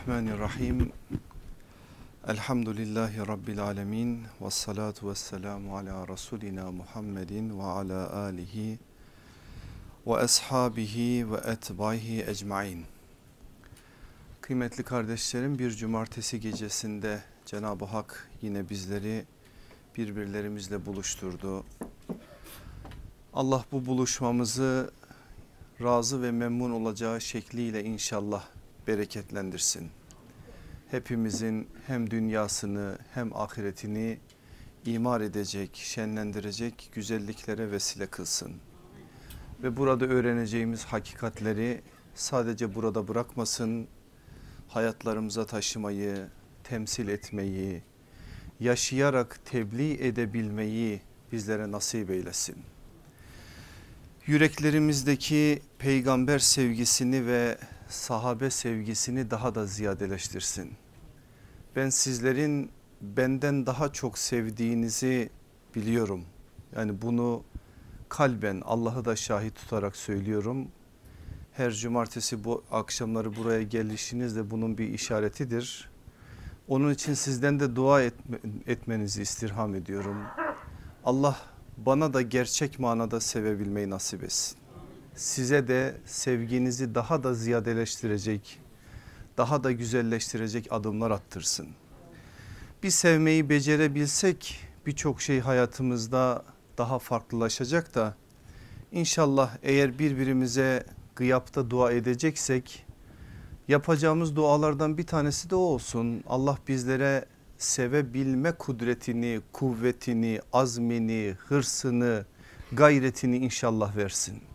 Bismillahirrahmanirrahim. Elhamdülillahi Rabbil alemin. Ve salatu ve selamu ala Resulina Muhammedin ve ala alihi ve ashabihi ve etbaihi ecmain. Kıymetli kardeşlerim bir cumartesi gecesinde Cenab-ı Hak yine bizleri birbirlerimizle buluşturdu. Allah bu buluşmamızı razı ve memnun olacağı şekliyle inşallah bereketlendirsin. Hepimizin hem dünyasını hem ahiretini imar edecek, şenlendirecek güzelliklere vesile kılsın. Ve burada öğreneceğimiz hakikatleri sadece burada bırakmasın, hayatlarımıza taşımayı, temsil etmeyi, yaşayarak tebliğ edebilmeyi bizlere nasip eylesin. Yüreklerimizdeki peygamber sevgisini ve sahabe sevgisini daha da ziyadeleştirsin. Ben sizlerin benden daha çok sevdiğinizi biliyorum. Yani bunu kalben Allah'ı da şahit tutarak söylüyorum. Her cumartesi bu akşamları buraya gelişiniz de bunun bir işaretidir. Onun için sizden de dua etme, etmenizi istirham ediyorum. Allah bana da gerçek manada sevebilmeyi nasip etsin size de sevginizi daha da ziyadeleştirecek, daha da güzelleştirecek adımlar attırsın. Bir sevmeyi becerebilsek birçok şey hayatımızda daha farklılaşacak da inşallah eğer birbirimize gıyapta dua edeceksek yapacağımız dualardan bir tanesi de o olsun. Allah bizlere sevebilme kudretini, kuvvetini, azmini, hırsını, gayretini inşallah versin.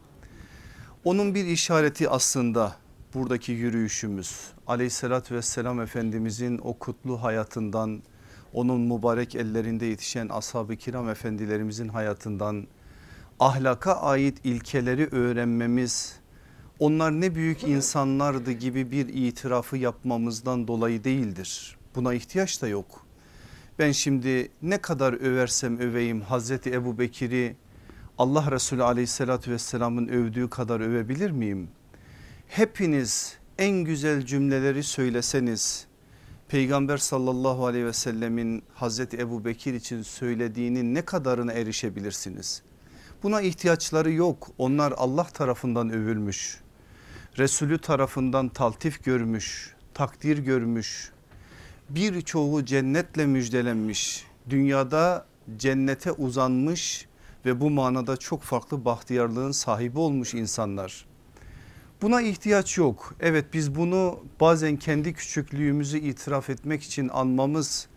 Onun bir işareti aslında buradaki yürüyüşümüz. Aleyhissalatü vesselam Efendimizin o kutlu hayatından, onun mübarek ellerinde yetişen ashab-ı kiram efendilerimizin hayatından ahlaka ait ilkeleri öğrenmemiz, onlar ne büyük insanlardı gibi bir itirafı yapmamızdan dolayı değildir. Buna ihtiyaç da yok. Ben şimdi ne kadar översem öveyim Hazreti Ebu Bekir'i Allah Resulü aleyhissalatü vesselamın övdüğü kadar övebilir miyim? Hepiniz en güzel cümleleri söyleseniz Peygamber sallallahu aleyhi ve sellemin Hazreti Ebu Bekir için söylediğinin ne kadarına erişebilirsiniz? Buna ihtiyaçları yok. Onlar Allah tarafından övülmüş. Resulü tarafından taltif görmüş, takdir görmüş. Birçoğu cennetle müjdelenmiş. Dünyada cennete uzanmış ve bu manada çok farklı bahtiyarlığın sahibi olmuş insanlar. Buna ihtiyaç yok. Evet biz bunu bazen kendi küçüklüğümüzü itiraf etmek için anmamız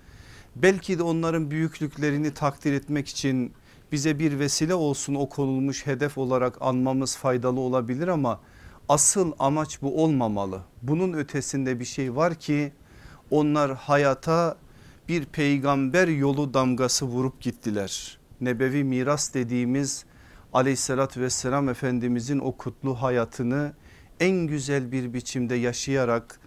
belki de onların büyüklüklerini takdir etmek için bize bir vesile olsun o konulmuş hedef olarak anmamız faydalı olabilir ama asıl amaç bu olmamalı. Bunun ötesinde bir şey var ki onlar hayata bir peygamber yolu damgası vurup gittiler nebevi miras dediğimiz aleyhissalatü vesselam efendimizin o kutlu hayatını en güzel bir biçimde yaşayarak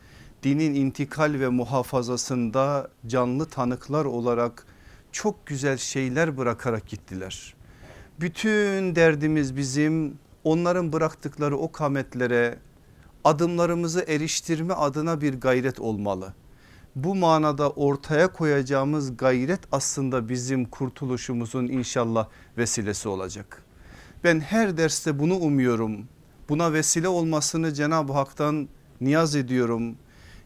dinin intikal ve muhafazasında canlı tanıklar olarak çok güzel şeyler bırakarak gittiler. Bütün derdimiz bizim onların bıraktıkları o kametlere adımlarımızı eriştirme adına bir gayret olmalı bu manada ortaya koyacağımız gayret aslında bizim kurtuluşumuzun inşallah vesilesi olacak. Ben her derste bunu umuyorum. Buna vesile olmasını Cenab-ı Hak'tan niyaz ediyorum.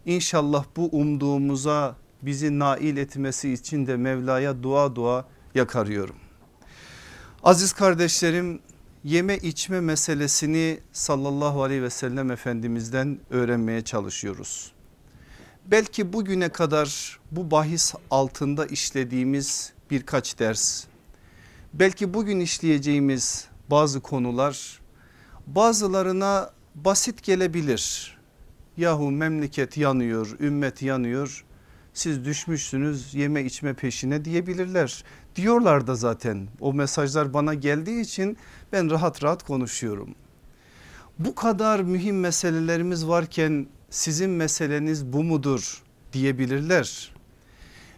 İnşallah bu umduğumuza bizi nail etmesi için de Mevla'ya dua dua yakarıyorum. Aziz kardeşlerim yeme içme meselesini sallallahu aleyhi ve sellem efendimizden öğrenmeye çalışıyoruz belki bugüne kadar bu bahis altında işlediğimiz birkaç ders belki bugün işleyeceğimiz bazı konular bazılarına basit gelebilir. Yahu memleket yanıyor, ümmet yanıyor. Siz düşmüşsünüz yeme içme peşine diyebilirler. Diyorlar da zaten o mesajlar bana geldiği için ben rahat rahat konuşuyorum. Bu kadar mühim meselelerimiz varken sizin meseleniz bu mudur diyebilirler.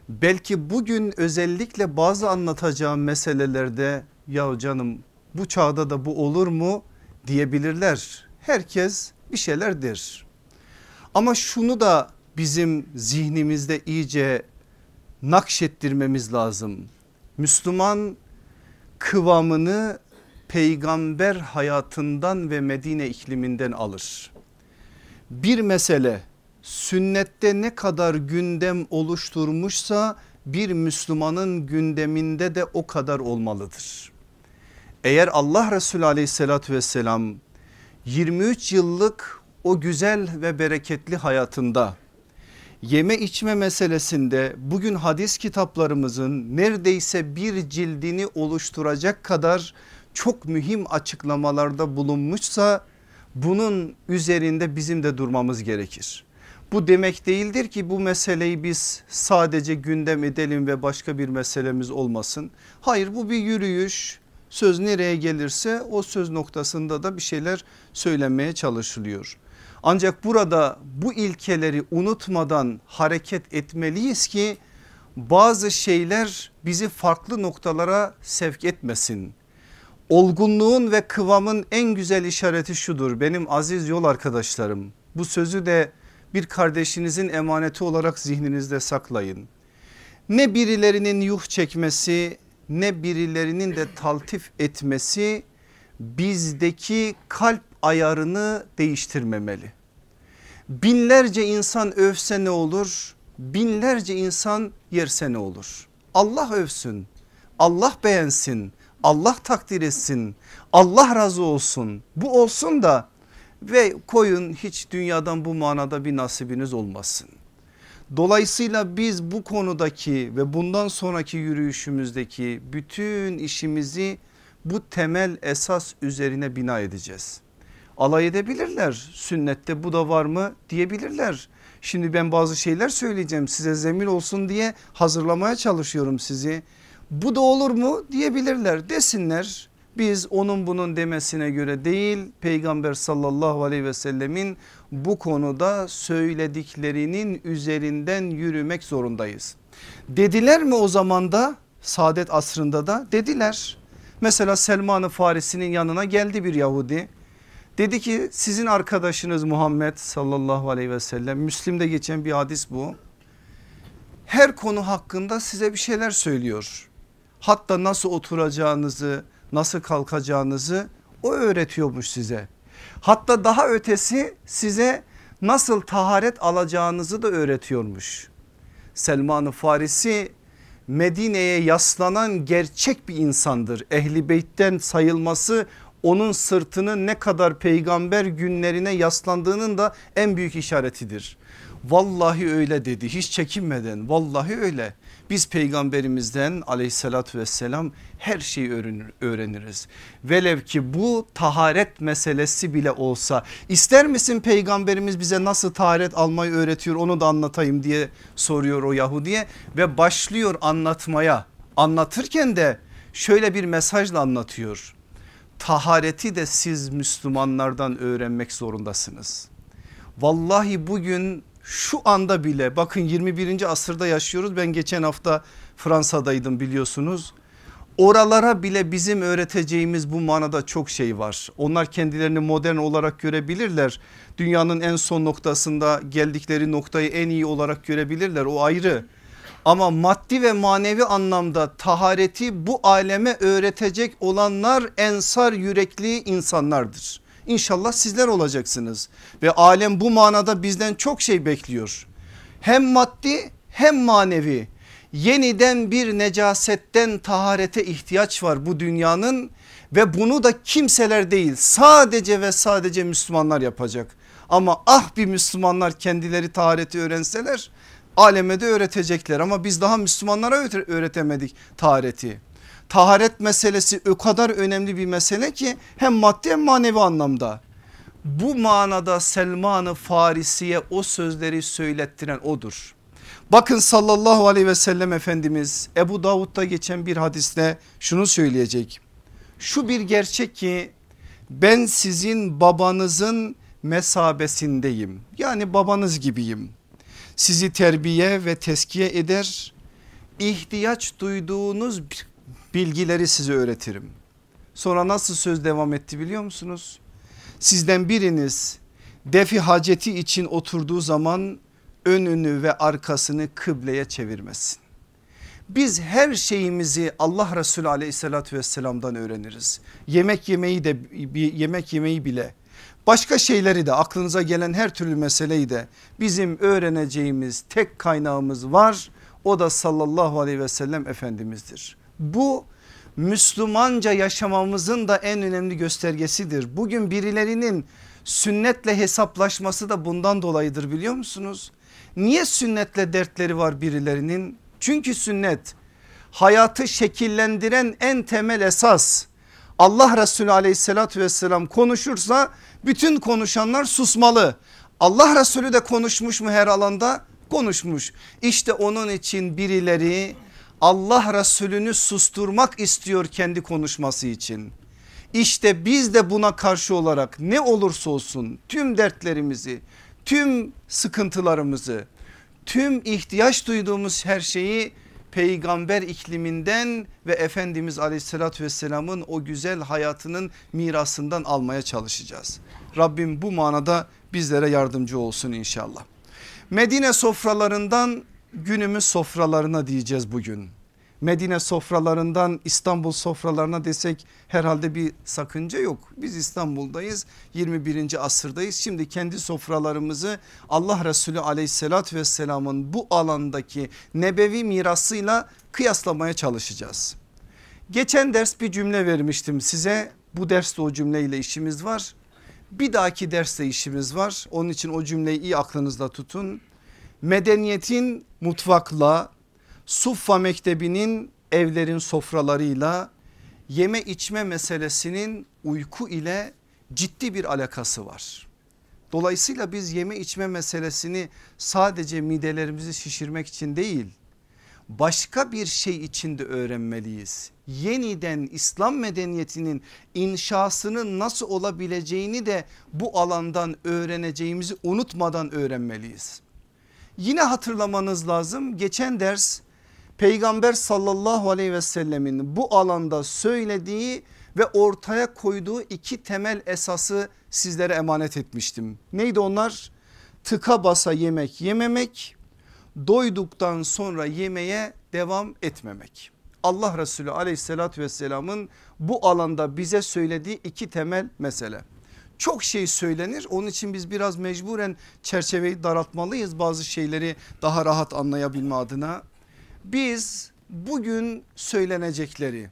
Belki bugün özellikle bazı anlatacağım meselelerde ya canım bu çağda da bu olur mu diyebilirler. Herkes bir şeyler der. Ama şunu da bizim zihnimizde iyice nakşettirmemiz lazım. Müslüman kıvamını peygamber hayatından ve Medine ikliminden alır. Bir mesele sünnette ne kadar gündem oluşturmuşsa bir Müslümanın gündeminde de o kadar olmalıdır. Eğer Allah Resulü aleyhissalatü vesselam 23 yıllık o güzel ve bereketli hayatında yeme içme meselesinde bugün hadis kitaplarımızın neredeyse bir cildini oluşturacak kadar çok mühim açıklamalarda bulunmuşsa bunun üzerinde bizim de durmamız gerekir. Bu demek değildir ki bu meseleyi biz sadece gündem edelim ve başka bir meselemiz olmasın. Hayır bu bir yürüyüş söz nereye gelirse o söz noktasında da bir şeyler söylenmeye çalışılıyor. Ancak burada bu ilkeleri unutmadan hareket etmeliyiz ki bazı şeyler bizi farklı noktalara sevk etmesin. Olgunluğun ve kıvamın en güzel işareti şudur benim aziz yol arkadaşlarım. Bu sözü de bir kardeşinizin emaneti olarak zihninizde saklayın. Ne birilerinin yuh çekmesi ne birilerinin de taltif etmesi bizdeki kalp ayarını değiştirmemeli. Binlerce insan övse ne olur? Binlerce insan yerse ne olur? Allah övsün, Allah beğensin, Allah takdir etsin, Allah razı olsun. Bu olsun da ve koyun hiç dünyadan bu manada bir nasibiniz olmasın. Dolayısıyla biz bu konudaki ve bundan sonraki yürüyüşümüzdeki bütün işimizi bu temel esas üzerine bina edeceğiz. Alay edebilirler sünnette bu da var mı diyebilirler. Şimdi ben bazı şeyler söyleyeceğim size zemin olsun diye hazırlamaya çalışıyorum sizi. Bu da olur mu diyebilirler desinler. Biz onun bunun demesine göre değil peygamber sallallahu aleyhi ve sellemin bu konuda söylediklerinin üzerinden yürümek zorundayız. Dediler mi o zaman da saadet asrında da dediler. Mesela Selman-ı Farisi'nin yanına geldi bir Yahudi. Dedi ki sizin arkadaşınız Muhammed sallallahu aleyhi ve sellem Müslim'de geçen bir hadis bu. Her konu hakkında size bir şeyler söylüyor. Hatta nasıl oturacağınızı nasıl kalkacağınızı o öğretiyormuş size. Hatta daha ötesi size nasıl taharet alacağınızı da öğretiyormuş. Selman-ı Farisi Medine'ye yaslanan gerçek bir insandır. Ehli beytten sayılması onun sırtını ne kadar peygamber günlerine yaslandığının da en büyük işaretidir. Vallahi öyle dedi hiç çekinmeden vallahi öyle. Biz peygamberimizden aleyhissalatü vesselam her şeyi öğrenir, öğreniriz. Velev ki bu taharet meselesi bile olsa ister misin peygamberimiz bize nasıl taharet almayı öğretiyor onu da anlatayım diye soruyor o Yahudiye ve başlıyor anlatmaya. Anlatırken de şöyle bir mesajla anlatıyor. Tahareti de siz Müslümanlardan öğrenmek zorundasınız. Vallahi bugün şu anda bile bakın 21. asırda yaşıyoruz. Ben geçen hafta Fransa'daydım biliyorsunuz. Oralara bile bizim öğreteceğimiz bu manada çok şey var. Onlar kendilerini modern olarak görebilirler. Dünyanın en son noktasında geldikleri noktayı en iyi olarak görebilirler o ayrı. Ama maddi ve manevi anlamda tahareti bu aleme öğretecek olanlar ensar yürekli insanlardır. İnşallah sizler olacaksınız. Ve alem bu manada bizden çok şey bekliyor. Hem maddi hem manevi. Yeniden bir necasetten taharete ihtiyaç var bu dünyanın. Ve bunu da kimseler değil sadece ve sadece Müslümanlar yapacak. Ama ah bir Müslümanlar kendileri tahareti öğrenseler aleme de öğretecekler. Ama biz daha Müslümanlara öğretemedik tahareti taharet meselesi o kadar önemli bir mesele ki hem maddi hem manevi anlamda. Bu manada Selman-ı Farisi'ye o sözleri söylettiren odur. Bakın sallallahu aleyhi ve sellem Efendimiz Ebu Davud'da geçen bir hadiste şunu söyleyecek. Şu bir gerçek ki ben sizin babanızın mesabesindeyim. Yani babanız gibiyim. Sizi terbiye ve teskiye eder. ihtiyaç duyduğunuz bilgileri size öğretirim. Sonra nasıl söz devam etti biliyor musunuz? Sizden biriniz defi haceti için oturduğu zaman önünü ve arkasını kıbleye çevirmesin. Biz her şeyimizi Allah Resulü aleyhissalatü vesselam'dan öğreniriz. Yemek yemeyi de yemek yemeyi bile başka şeyleri de aklınıza gelen her türlü meseleyi de bizim öğreneceğimiz tek kaynağımız var. O da sallallahu aleyhi ve sellem efendimizdir. Bu Müslümanca yaşamamızın da en önemli göstergesidir. Bugün birilerinin sünnetle hesaplaşması da bundan dolayıdır biliyor musunuz? Niye sünnetle dertleri var birilerinin? Çünkü sünnet hayatı şekillendiren en temel esas. Allah Resulü aleyhissalatü vesselam konuşursa bütün konuşanlar susmalı. Allah Resulü de konuşmuş mu her alanda? Konuşmuş. İşte onun için birileri Allah Resulünü susturmak istiyor kendi konuşması için. İşte biz de buna karşı olarak ne olursa olsun tüm dertlerimizi, tüm sıkıntılarımızı, tüm ihtiyaç duyduğumuz her şeyi peygamber ikliminden ve Efendimiz aleyhissalatü vesselamın o güzel hayatının mirasından almaya çalışacağız. Rabbim bu manada bizlere yardımcı olsun inşallah. Medine sofralarından günümüz sofralarına diyeceğiz bugün. Medine sofralarından İstanbul sofralarına desek herhalde bir sakınca yok. Biz İstanbul'dayız 21. asırdayız. Şimdi kendi sofralarımızı Allah Resulü aleyhissalatü vesselamın bu alandaki nebevi mirasıyla kıyaslamaya çalışacağız. Geçen ders bir cümle vermiştim size. Bu derste o cümleyle işimiz var. Bir dahaki derste işimiz var. Onun için o cümleyi iyi aklınızda tutun. Medeniyetin mutfakla, Suffa Mektebi'nin evlerin sofralarıyla yeme içme meselesinin uyku ile ciddi bir alakası var. Dolayısıyla biz yeme içme meselesini sadece midelerimizi şişirmek için değil başka bir şey için de öğrenmeliyiz. Yeniden İslam medeniyetinin inşasının nasıl olabileceğini de bu alandan öğreneceğimizi unutmadan öğrenmeliyiz. Yine hatırlamanız lazım geçen ders peygamber sallallahu aleyhi ve sellemin bu alanda söylediği ve ortaya koyduğu iki temel esası sizlere emanet etmiştim. Neydi onlar? Tıka basa yemek yememek, doyduktan sonra yemeye devam etmemek. Allah Resulü aleyhissalatü vesselamın bu alanda bize söylediği iki temel mesele. Çok şey söylenir. Onun için biz biraz mecburen çerçeveyi daraltmalıyız bazı şeyleri daha rahat anlayabilme adına. Biz bugün söylenecekleri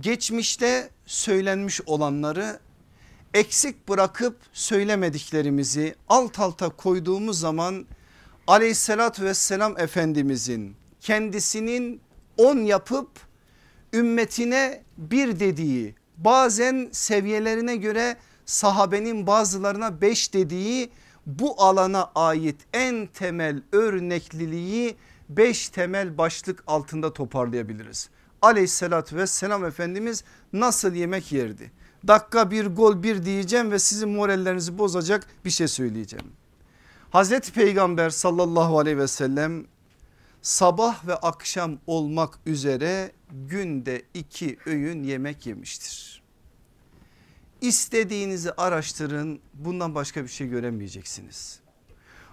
geçmişte söylenmiş olanları eksik bırakıp söylemediklerimizi alt alta koyduğumuz zaman aleyhissalatü vesselam efendimizin kendisinin on yapıp ümmetine bir dediği bazen seviyelerine göre sahabenin bazılarına beş dediği bu alana ait en temel örnekliliği beş temel başlık altında toparlayabiliriz. Aleyhissalatü vesselam Efendimiz nasıl yemek yerdi? Dakika bir gol bir diyeceğim ve sizin morallerinizi bozacak bir şey söyleyeceğim. Hazreti Peygamber sallallahu aleyhi ve sellem sabah ve akşam olmak üzere günde iki öğün yemek yemiştir. İstediğinizi araştırın bundan başka bir şey göremeyeceksiniz.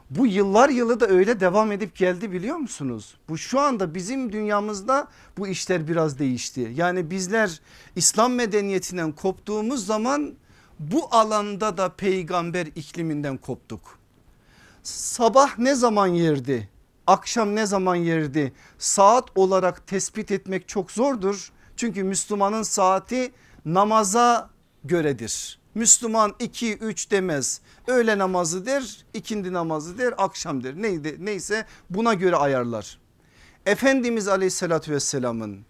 Bu yıllar yılı da öyle devam edip geldi biliyor musunuz? Bu şu anda bizim dünyamızda bu işler biraz değişti. Yani bizler İslam medeniyetinden koptuğumuz zaman bu alanda da peygamber ikliminden koptuk. Sabah ne zaman yerdi? Akşam ne zaman yerdi? Saat olarak tespit etmek çok zordur. Çünkü Müslümanın saati namaza göredir. Müslüman 2 3 demez. Öğle namazı der, ikindi namazı der, akşam der. Neydi, neyse buna göre ayarlar. Efendimiz aleyhissalatü vesselamın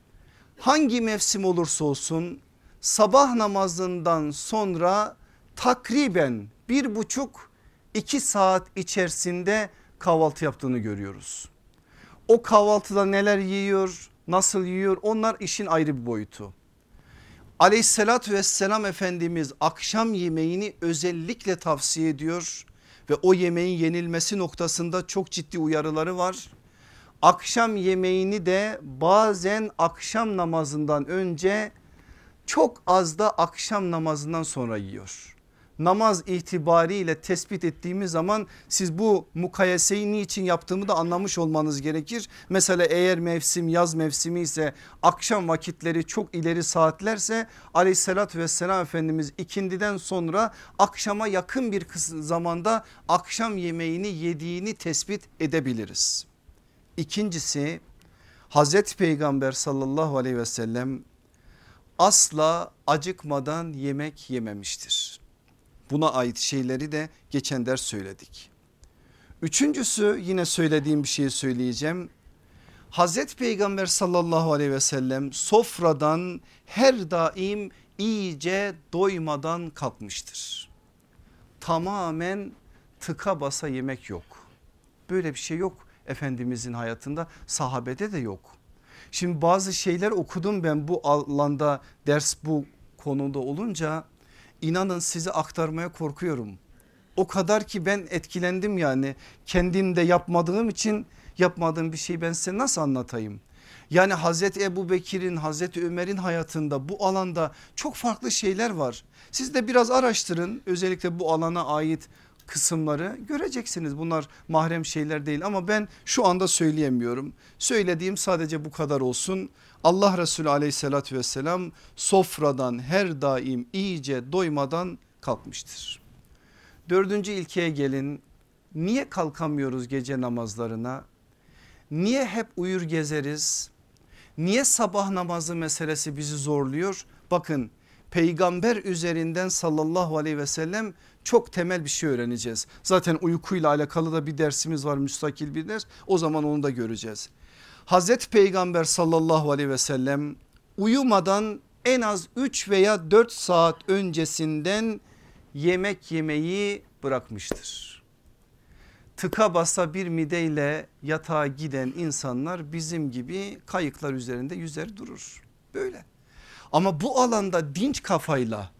hangi mevsim olursa olsun sabah namazından sonra takriben bir buçuk iki saat içerisinde kahvaltı yaptığını görüyoruz. O kahvaltıda neler yiyor nasıl yiyor onlar işin ayrı bir boyutu. Aleyhissalatü vesselam Efendimiz akşam yemeğini özellikle tavsiye ediyor ve o yemeğin yenilmesi noktasında çok ciddi uyarıları var. Akşam yemeğini de bazen akşam namazından önce çok az da akşam namazından sonra yiyor. Namaz itibariyle tespit ettiğimiz zaman siz bu mukayeseyi niçin yaptığımı da anlamış olmanız gerekir. Mesela eğer mevsim yaz mevsimi ise akşam vakitleri çok ileri saatlerse aleyhissalatü vesselam Efendimiz ikindiden sonra akşama yakın bir zamanda akşam yemeğini yediğini tespit edebiliriz. İkincisi Hazreti Peygamber sallallahu aleyhi ve sellem asla acıkmadan yemek yememiştir. Buna ait şeyleri de geçen ders söyledik. Üçüncüsü yine söylediğim bir şeyi söyleyeceğim. Hazreti Peygamber sallallahu aleyhi ve sellem sofradan her daim iyice doymadan kalkmıştır. Tamamen tıka basa yemek yok. Böyle bir şey yok Efendimizin hayatında sahabede de yok. Şimdi bazı şeyler okudum ben bu alanda ders bu konuda olunca inanın size aktarmaya korkuyorum. O kadar ki ben etkilendim yani kendimde yapmadığım için yapmadığım bir şeyi ben size nasıl anlatayım? Yani Hazreti Ebu Bekir'in Hazreti Ömer'in hayatında bu alanda çok farklı şeyler var. Siz de biraz araştırın özellikle bu alana ait kısımları göreceksiniz. Bunlar mahrem şeyler değil ama ben şu anda söyleyemiyorum. Söylediğim sadece bu kadar olsun. Allah Resulü aleyhissalatü vesselam sofradan her daim iyice doymadan kalkmıştır. Dördüncü ilkeye gelin. Niye kalkamıyoruz gece namazlarına? Niye hep uyur gezeriz? Niye sabah namazı meselesi bizi zorluyor? Bakın peygamber üzerinden sallallahu aleyhi ve sellem çok temel bir şey öğreneceğiz. Zaten uykuyla alakalı da bir dersimiz var müstakil bir ders o zaman onu da göreceğiz. Hazreti Peygamber sallallahu aleyhi ve sellem uyumadan en az 3 veya 4 saat öncesinden yemek yemeyi bırakmıştır. Tıka basa bir mideyle yatağa giden insanlar bizim gibi kayıklar üzerinde yüzer durur. Böyle. Ama bu alanda dinç kafayla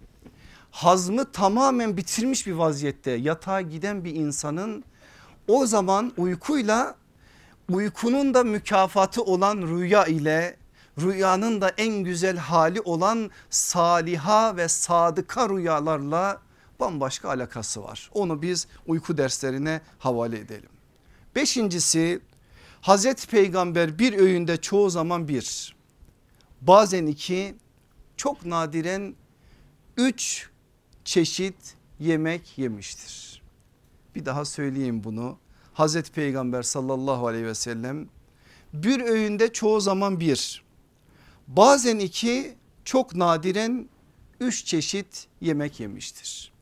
hazmı tamamen bitirmiş bir vaziyette yatağa giden bir insanın o zaman uykuyla uykunun da mükafatı olan rüya ile rüyanın da en güzel hali olan saliha ve sadıka rüyalarla bambaşka alakası var. Onu biz uyku derslerine havale edelim. Beşincisi Hazreti Peygamber bir öğünde çoğu zaman bir bazen iki çok nadiren üç çeşit yemek yemiştir. Bir daha söyleyeyim bunu. Hazreti Peygamber sallallahu aleyhi ve sellem bir öğünde çoğu zaman bir bazen iki çok nadiren üç çeşit yemek yemiştir.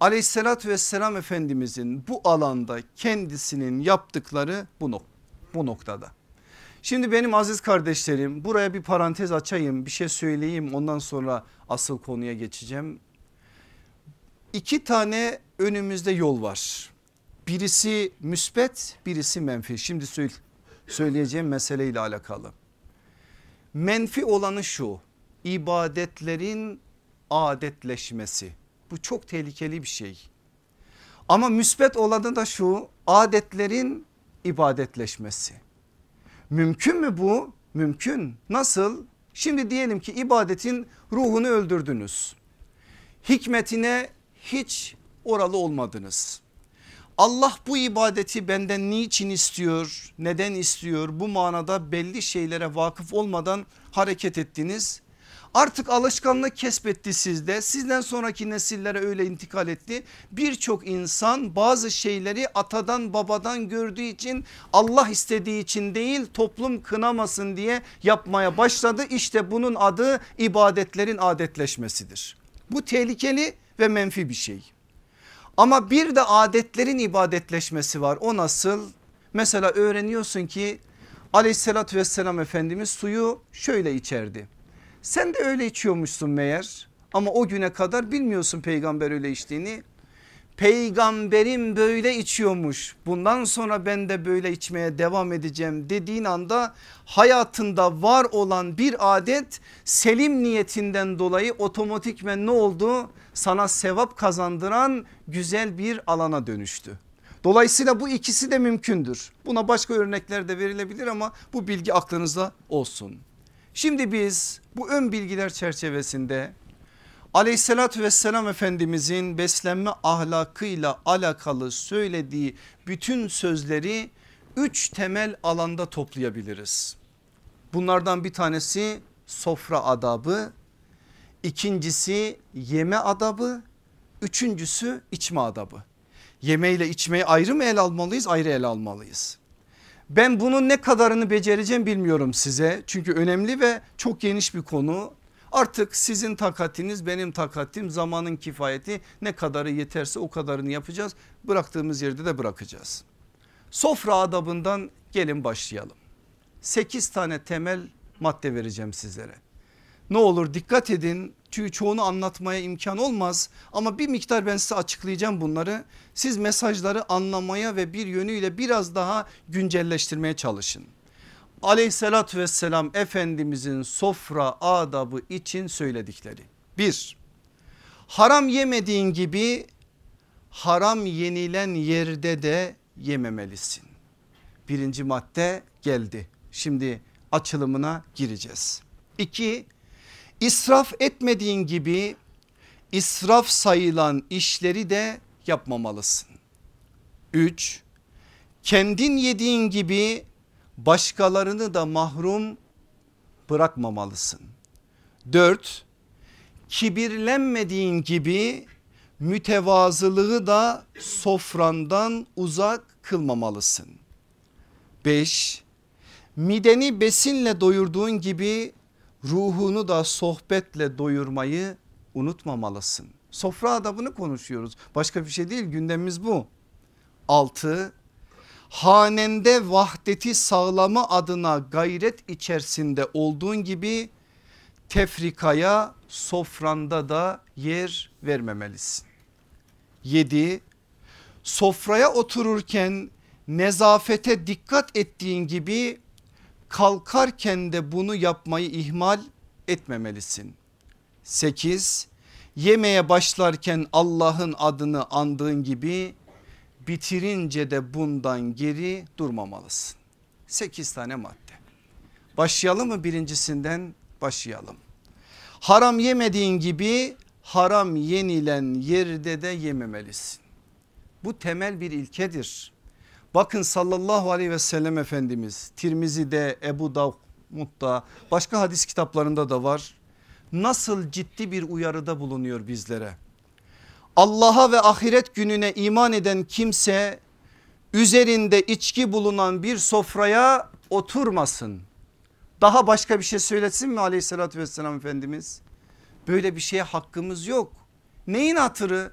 Aleyhissalatü vesselam Efendimizin bu alanda kendisinin yaptıkları bu, nok bu noktada. Şimdi benim aziz kardeşlerim buraya bir parantez açayım bir şey söyleyeyim ondan sonra asıl konuya geçeceğim. İki tane önümüzde yol var. Birisi müspet birisi menfi. Şimdi söyleyeceğim meseleyle alakalı. Menfi olanı şu ibadetlerin adetleşmesi. Bu çok tehlikeli bir şey. Ama müspet olanı da şu adetlerin ibadetleşmesi. Mümkün mü bu? Mümkün. Nasıl? Şimdi diyelim ki ibadetin ruhunu öldürdünüz. Hikmetine hiç oralı olmadınız. Allah bu ibadeti benden niçin istiyor, neden istiyor bu manada belli şeylere vakıf olmadan hareket ettiniz. Artık alışkanlık kesbetti sizde sizden sonraki nesillere öyle intikal etti. Birçok insan bazı şeyleri atadan babadan gördüğü için Allah istediği için değil toplum kınamasın diye yapmaya başladı. İşte bunun adı ibadetlerin adetleşmesidir. Bu tehlikeli ve menfi bir şey. Ama bir de adetlerin ibadetleşmesi var. O nasıl? Mesela öğreniyorsun ki aleyhissalatü vesselam Efendimiz suyu şöyle içerdi. Sen de öyle içiyormuşsun meğer ama o güne kadar bilmiyorsun peygamber öyle içtiğini. Peygamberim böyle içiyormuş bundan sonra ben de böyle içmeye devam edeceğim dediğin anda hayatında var olan bir adet selim niyetinden dolayı otomatikmen ne oldu? Sana sevap kazandıran güzel bir alana dönüştü. Dolayısıyla bu ikisi de mümkündür. Buna başka örnekler de verilebilir ama bu bilgi aklınızda olsun. Şimdi biz bu ön bilgiler çerçevesinde Aleyhissalatü vesselam Efendimizin beslenme ahlakıyla alakalı söylediği bütün sözleri üç temel alanda toplayabiliriz. Bunlardan bir tanesi sofra adabı, ikincisi yeme adabı, üçüncüsü içme adabı. Yeme ile içmeyi ayrı mı el almalıyız ayrı el almalıyız. Ben bunun ne kadarını becereceğim bilmiyorum size çünkü önemli ve çok geniş bir konu. Artık sizin takatiniz benim takatim zamanın kifayeti ne kadarı yeterse o kadarını yapacağız. Bıraktığımız yerde de bırakacağız. Sofra adabından gelin başlayalım. 8 tane temel madde vereceğim sizlere. Ne olur dikkat edin çünkü çoğunu anlatmaya imkan olmaz ama bir miktar ben size açıklayacağım bunları. Siz mesajları anlamaya ve bir yönüyle biraz daha güncelleştirmeye çalışın. Aleyhissalatü vesselam Efendimizin sofra adabı için söyledikleri. Bir, haram yemediğin gibi haram yenilen yerde de yememelisin. Birinci madde geldi. Şimdi açılımına gireceğiz. İki, israf etmediğin gibi israf sayılan işleri de yapmamalısın. Üç, kendin yediğin gibi başkalarını da mahrum bırakmamalısın. Dört, kibirlenmediğin gibi mütevazılığı da sofrandan uzak kılmamalısın. Beş, mideni besinle doyurduğun gibi ruhunu da sohbetle doyurmayı unutmamalısın. Sofra adabını konuşuyoruz. Başka bir şey değil gündemimiz bu. Altı hanende vahdeti sağlama adına gayret içerisinde olduğun gibi tefrikaya sofranda da yer vermemelisin. Yedi sofraya otururken nezafete dikkat ettiğin gibi kalkarken de bunu yapmayı ihmal etmemelisin. 8. Yemeğe başlarken Allah'ın adını andığın gibi bitirince de bundan geri durmamalısın. 8 tane madde. Başlayalım mı birincisinden? Başlayalım. Haram yemediğin gibi haram yenilen yerde de yememelisin. Bu temel bir ilkedir. Bakın sallallahu aleyhi ve sellem Efendimiz Tirmizi'de Ebu Davud'da başka hadis kitaplarında da var. Nasıl ciddi bir uyarıda bulunuyor bizlere. Allah'a ve ahiret gününe iman eden kimse üzerinde içki bulunan bir sofraya oturmasın. Daha başka bir şey söylesin mi aleyhissalatü vesselam Efendimiz? Böyle bir şeye hakkımız yok. Neyin hatırı?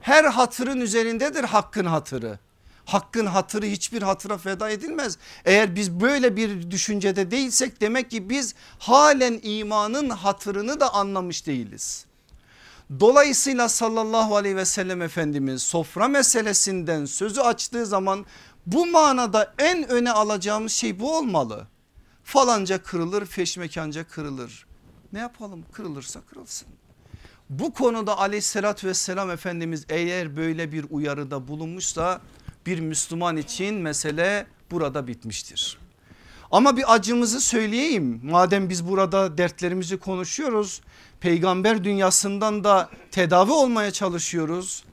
Her hatırın üzerindedir hakkın hatırı. Hakkın hatırı hiçbir hatıra feda edilmez. Eğer biz böyle bir düşüncede değilsek demek ki biz halen imanın hatırını da anlamış değiliz. Dolayısıyla sallallahu aleyhi ve sellem Efendimiz sofra meselesinden sözü açtığı zaman bu manada en öne alacağımız şey bu olmalı. Falanca kırılır feşmekanca kırılır. Ne yapalım kırılırsa kırılsın. Bu konuda aleyhissalatü vesselam Efendimiz eğer böyle bir uyarıda bulunmuşsa bir Müslüman için mesele burada bitmiştir. Ama bir acımızı söyleyeyim madem biz burada dertlerimizi konuşuyoruz peygamber dünyasından da tedavi olmaya çalışıyoruz.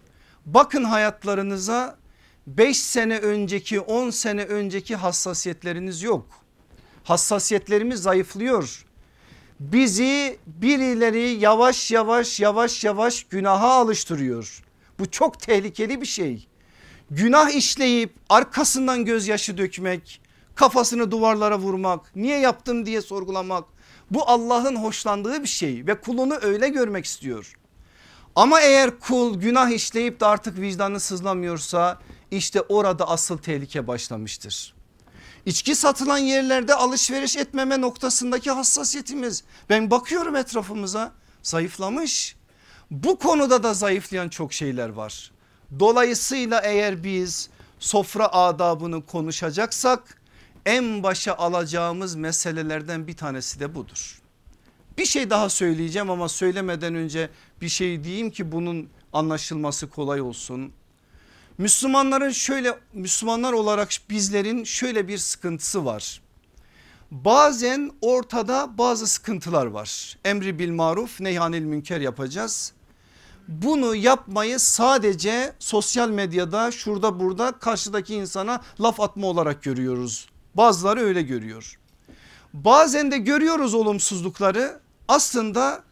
Bakın hayatlarınıza 5 sene önceki 10 sene önceki hassasiyetleriniz yok. Hassasiyetlerimiz zayıflıyor. Bizi birileri yavaş yavaş yavaş yavaş günaha alıştırıyor. Bu çok tehlikeli bir şey. Günah işleyip arkasından gözyaşı dökmek, kafasını duvarlara vurmak, niye yaptım diye sorgulamak bu Allah'ın hoşlandığı bir şey ve kulunu öyle görmek istiyor. Ama eğer kul günah işleyip de artık vicdanı sızlamıyorsa işte orada asıl tehlike başlamıştır. İçki satılan yerlerde alışveriş etmeme noktasındaki hassasiyetimiz ben bakıyorum etrafımıza zayıflamış. Bu konuda da zayıflayan çok şeyler var. Dolayısıyla eğer biz sofra adabını konuşacaksak en başa alacağımız meselelerden bir tanesi de budur. Bir şey daha söyleyeceğim ama söylemeden önce bir şey diyeyim ki bunun anlaşılması kolay olsun. Müslümanların şöyle Müslümanlar olarak bizlerin şöyle bir sıkıntısı var. Bazen ortada bazı sıkıntılar var. Emri bil maruf neyhanil münker yapacağız. Bunu yapmayı sadece sosyal medyada şurada burada karşıdaki insana laf atma olarak görüyoruz. Bazıları öyle görüyor. Bazen de görüyoruz olumsuzlukları aslında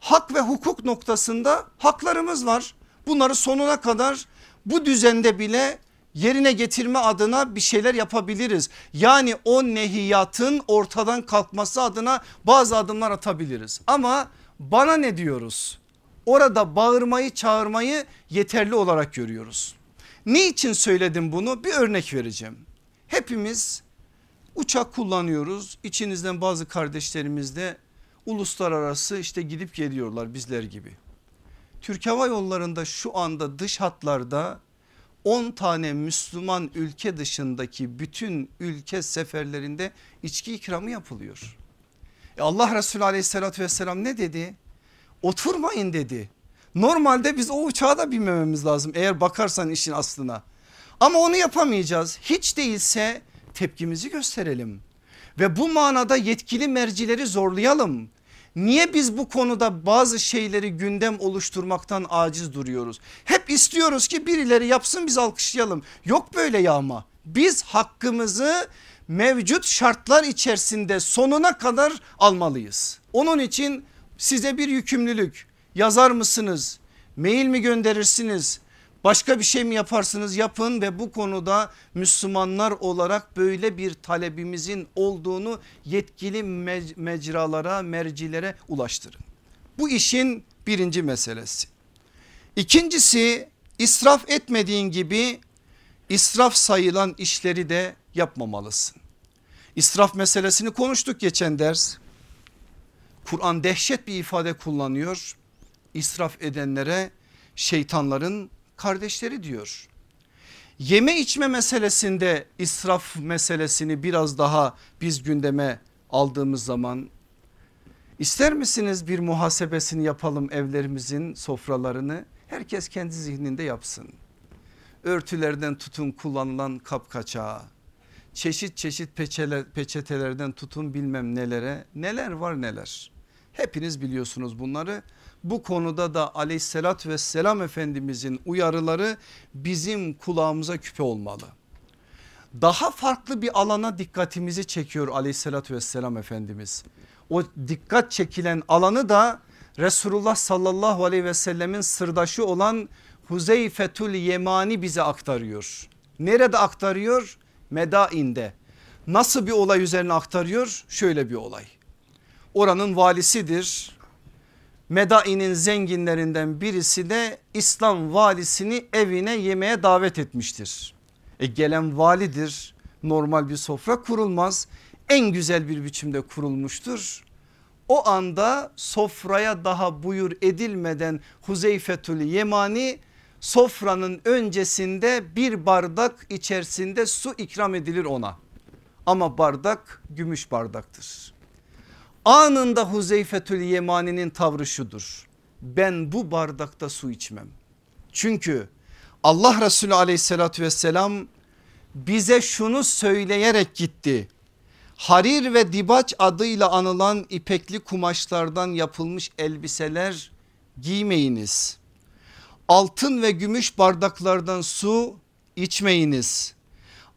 hak ve hukuk noktasında haklarımız var. Bunları sonuna kadar bu düzende bile yerine getirme adına bir şeyler yapabiliriz. Yani o nehiyatın ortadan kalkması adına bazı adımlar atabiliriz. Ama bana ne diyoruz? Orada bağırmayı çağırmayı yeterli olarak görüyoruz. Niçin söyledim bunu? Bir örnek vereceğim. Hepimiz uçak kullanıyoruz. İçinizden bazı kardeşlerimiz de uluslararası işte gidip geliyorlar bizler gibi. Türk Hava Yolları'nda şu anda dış hatlarda 10 tane Müslüman ülke dışındaki bütün ülke seferlerinde içki ikramı yapılıyor. E Allah Resulü aleyhissalatü vesselam ne dedi? Oturmayın dedi. Normalde biz o uçağa da binmememiz lazım eğer bakarsan işin aslına. Ama onu yapamayacağız. Hiç değilse tepkimizi gösterelim. Ve bu manada yetkili mercileri zorlayalım. Niye biz bu konuda bazı şeyleri gündem oluşturmaktan aciz duruyoruz? Hep istiyoruz ki birileri yapsın biz alkışlayalım. Yok böyle yağma. Biz hakkımızı mevcut şartlar içerisinde sonuna kadar almalıyız. Onun için size bir yükümlülük yazar mısınız? Mail mi gönderirsiniz? Başka bir şey mi yaparsınız yapın ve bu konuda Müslümanlar olarak böyle bir talebimizin olduğunu yetkili mecralara mercilere ulaştırın. Bu işin birinci meselesi. İkincisi israf etmediğin gibi israf sayılan işleri de yapmamalısın. İsraf meselesini konuştuk geçen ders. Kur'an dehşet bir ifade kullanıyor. İsraf edenlere şeytanların kardeşleri diyor. Yeme içme meselesinde israf meselesini biraz daha biz gündeme aldığımız zaman ister misiniz bir muhasebesini yapalım evlerimizin sofralarını? Herkes kendi zihninde yapsın. Örtülerden tutun kullanılan kapkaçağa, çeşit çeşit peçetelerden tutun bilmem nelere neler var neler. Hepiniz biliyorsunuz bunları bu konuda da aleyhissalatü vesselam efendimizin uyarıları bizim kulağımıza küpe olmalı. Daha farklı bir alana dikkatimizi çekiyor aleyhissalatü vesselam efendimiz. O dikkat çekilen alanı da Resulullah sallallahu aleyhi ve sellemin sırdaşı olan Huzeyfetül Yemani bize aktarıyor. Nerede aktarıyor? Medain'de. Nasıl bir olay üzerine aktarıyor? Şöyle bir olay. Oranın valisidir Medai'nin zenginlerinden birisi de İslam valisini evine yemeğe davet etmiştir. E gelen validir normal bir sofra kurulmaz en güzel bir biçimde kurulmuştur. O anda sofraya daha buyur edilmeden Huzeyfetül Yemani sofranın öncesinde bir bardak içerisinde su ikram edilir ona. Ama bardak gümüş bardaktır. Anında Huzeyfetül Yemani'nin tavrı şudur. Ben bu bardakta su içmem. Çünkü Allah Resulü aleyhissalatü vesselam bize şunu söyleyerek gitti. Harir ve dibaç adıyla anılan ipekli kumaşlardan yapılmış elbiseler giymeyiniz. Altın ve gümüş bardaklardan su içmeyiniz.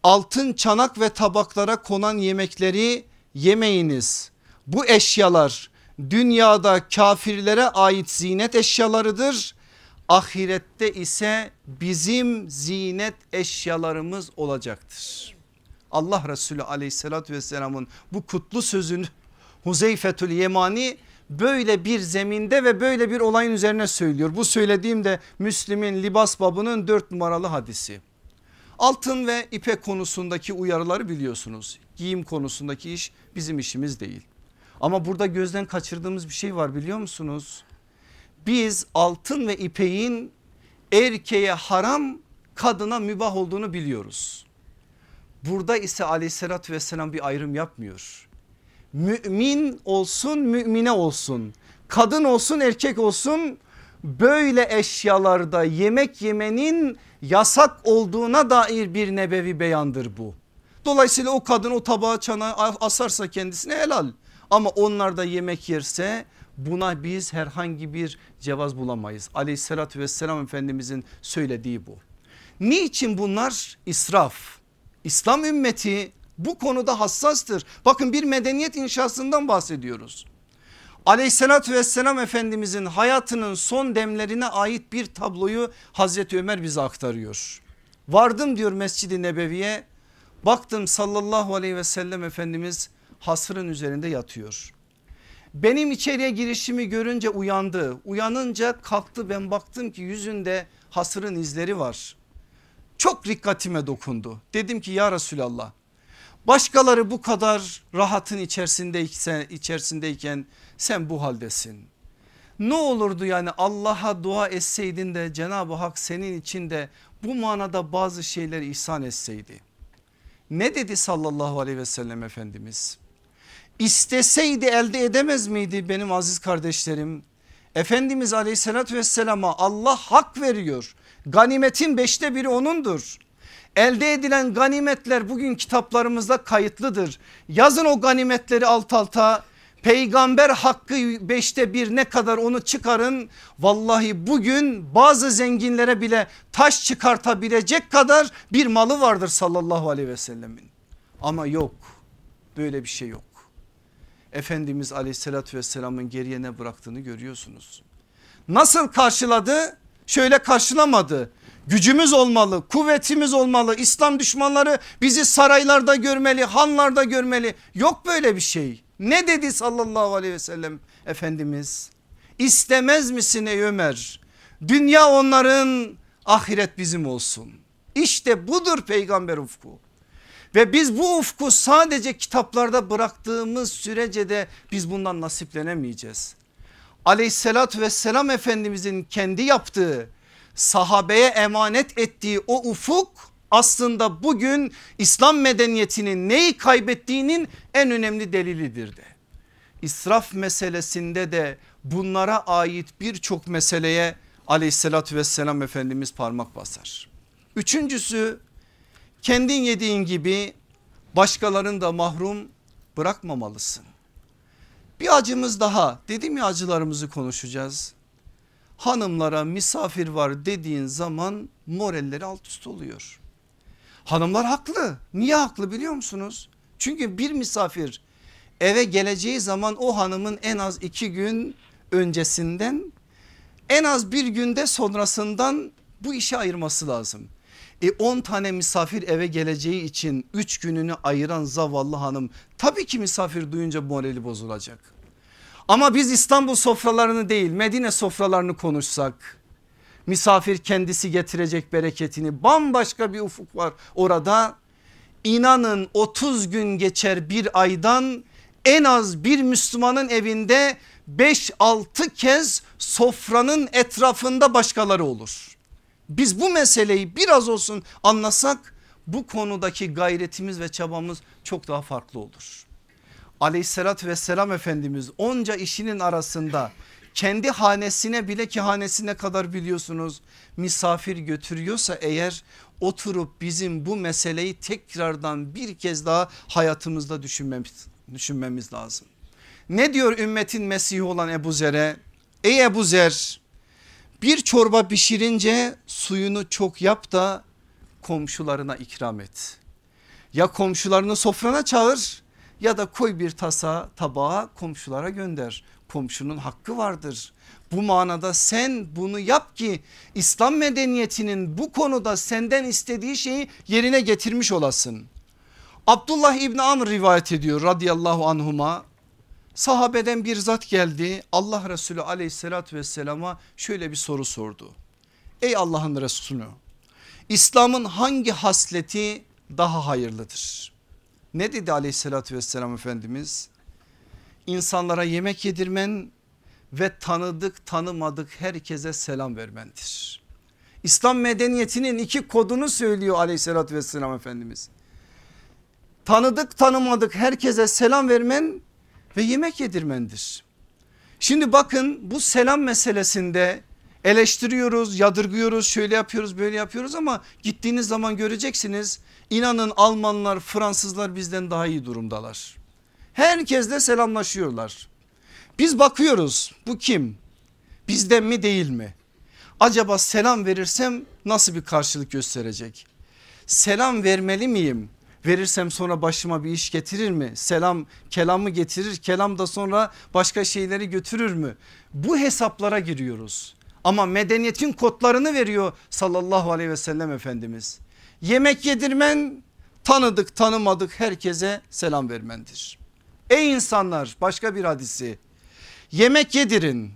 Altın çanak ve tabaklara konan yemekleri yemeyiniz bu eşyalar dünyada kafirlere ait zinet eşyalarıdır. Ahirette ise bizim zinet eşyalarımız olacaktır. Allah Resulü aleyhissalatü vesselamın bu kutlu sözünü Huzeyfetül Yemani böyle bir zeminde ve böyle bir olayın üzerine söylüyor. Bu söylediğim de Müslim'in libas babının dört numaralı hadisi. Altın ve ipek konusundaki uyarıları biliyorsunuz. Giyim konusundaki iş bizim işimiz değil. Ama burada gözden kaçırdığımız bir şey var biliyor musunuz? Biz altın ve ipeğin erkeğe haram kadına mübah olduğunu biliyoruz. Burada ise aleyhissalatü vesselam bir ayrım yapmıyor. Mümin olsun mümine olsun kadın olsun erkek olsun böyle eşyalarda yemek yemenin yasak olduğuna dair bir nebevi beyandır bu. Dolayısıyla o kadın o tabağı çana asarsa kendisine helal. Ama onlar da yemek yerse buna biz herhangi bir cevaz bulamayız. Aleyhissalatü vesselam Efendimizin söylediği bu. Niçin bunlar israf? İslam ümmeti bu konuda hassastır. Bakın bir medeniyet inşasından bahsediyoruz. Aleyhissalatü vesselam Efendimizin hayatının son demlerine ait bir tabloyu Hazreti Ömer bize aktarıyor. Vardım diyor Mescid-i Nebevi'ye baktım sallallahu aleyhi ve sellem Efendimiz hasırın üzerinde yatıyor. Benim içeriye girişimi görünce uyandı. Uyanınca kalktı ben baktım ki yüzünde hasırın izleri var. Çok dikkatime dokundu. Dedim ki ya Resulallah başkaları bu kadar rahatın içerisindeyken, içerisindeyken sen bu haldesin. Ne olurdu yani Allah'a dua etseydin de Cenab-ı Hak senin için de bu manada bazı şeyler ihsan etseydi. Ne dedi sallallahu aleyhi ve sellem Efendimiz? İsteseydi elde edemez miydi benim aziz kardeşlerim? Efendimiz aleyhissalatü vesselama Allah hak veriyor. Ganimetin beşte biri onundur. Elde edilen ganimetler bugün kitaplarımızda kayıtlıdır. Yazın o ganimetleri alt alta peygamber hakkı beşte bir ne kadar onu çıkarın. Vallahi bugün bazı zenginlere bile taş çıkartabilecek kadar bir malı vardır sallallahu aleyhi ve sellemin. Ama yok böyle bir şey yok. Efendimiz aleyhissalatü vesselamın geriye ne bıraktığını görüyorsunuz. Nasıl karşıladı? Şöyle karşılamadı. Gücümüz olmalı, kuvvetimiz olmalı. İslam düşmanları bizi saraylarda görmeli, hanlarda görmeli. Yok böyle bir şey. Ne dedi sallallahu aleyhi ve sellem Efendimiz? İstemez misin ey Ömer? Dünya onların ahiret bizim olsun. İşte budur peygamber ufku. Ve biz bu ufku sadece kitaplarda bıraktığımız sürece de biz bundan nasiplenemeyeceğiz. Aleyhissalatü vesselam Efendimizin kendi yaptığı sahabeye emanet ettiği o ufuk aslında bugün İslam medeniyetinin neyi kaybettiğinin en önemli delilidir de. İsraf meselesinde de bunlara ait birçok meseleye aleyhissalatü vesselam Efendimiz parmak basar. Üçüncüsü kendin yediğin gibi başkalarını da mahrum bırakmamalısın. Bir acımız daha dedim ya acılarımızı konuşacağız. Hanımlara misafir var dediğin zaman moralleri alt üst oluyor. Hanımlar haklı. Niye haklı biliyor musunuz? Çünkü bir misafir eve geleceği zaman o hanımın en az iki gün öncesinden en az bir günde sonrasından bu işe ayırması lazım. E 10 tane misafir eve geleceği için 3 gününü ayıran zavallı hanım tabii ki misafir duyunca morali bozulacak. Ama biz İstanbul sofralarını değil Medine sofralarını konuşsak misafir kendisi getirecek bereketini bambaşka bir ufuk var orada. İnanın 30 gün geçer bir aydan en az bir Müslümanın evinde 5-6 kez sofranın etrafında başkaları olur. Biz bu meseleyi biraz olsun anlasak bu konudaki gayretimiz ve çabamız çok daha farklı olur. Aleyhissalatü vesselam Efendimiz onca işinin arasında kendi hanesine bile ki hanesine kadar biliyorsunuz misafir götürüyorsa eğer oturup bizim bu meseleyi tekrardan bir kez daha hayatımızda düşünmemiz, düşünmemiz lazım. Ne diyor ümmetin Mesih'i olan Ebu Zer'e? Ey Ebu Zer bir çorba pişirince suyunu çok yap da komşularına ikram et. Ya komşularını sofrana çağır ya da koy bir tasa tabağa komşulara gönder. Komşunun hakkı vardır. Bu manada sen bunu yap ki İslam medeniyetinin bu konuda senden istediği şeyi yerine getirmiş olasın. Abdullah İbni Amr rivayet ediyor radıyallahu anhuma. Sahabeden bir zat geldi Allah Resulü aleyhissalatü vesselama şöyle bir soru sordu. Ey Allah'ın Resulü İslam'ın hangi hasleti daha hayırlıdır? Ne dedi aleyhissalatü vesselam Efendimiz? İnsanlara yemek yedirmen ve tanıdık tanımadık herkese selam vermendir. İslam medeniyetinin iki kodunu söylüyor aleyhissalatü vesselam Efendimiz. Tanıdık tanımadık herkese selam vermen ve yemek yedirmendir. Şimdi bakın bu selam meselesinde Eleştiriyoruz, yadırgıyoruz, şöyle yapıyoruz, böyle yapıyoruz ama gittiğiniz zaman göreceksiniz. İnanın Almanlar, Fransızlar bizden daha iyi durumdalar. Herkesle selamlaşıyorlar. Biz bakıyoruz bu kim? Bizden mi değil mi? Acaba selam verirsem nasıl bir karşılık gösterecek? Selam vermeli miyim? Verirsem sonra başıma bir iş getirir mi? Selam kelamı getirir kelam da sonra başka şeyleri götürür mü? Bu hesaplara giriyoruz. Ama medeniyetin kodlarını veriyor sallallahu aleyhi ve sellem Efendimiz. Yemek yedirmen tanıdık tanımadık herkese selam vermendir. Ey insanlar başka bir hadisi yemek yedirin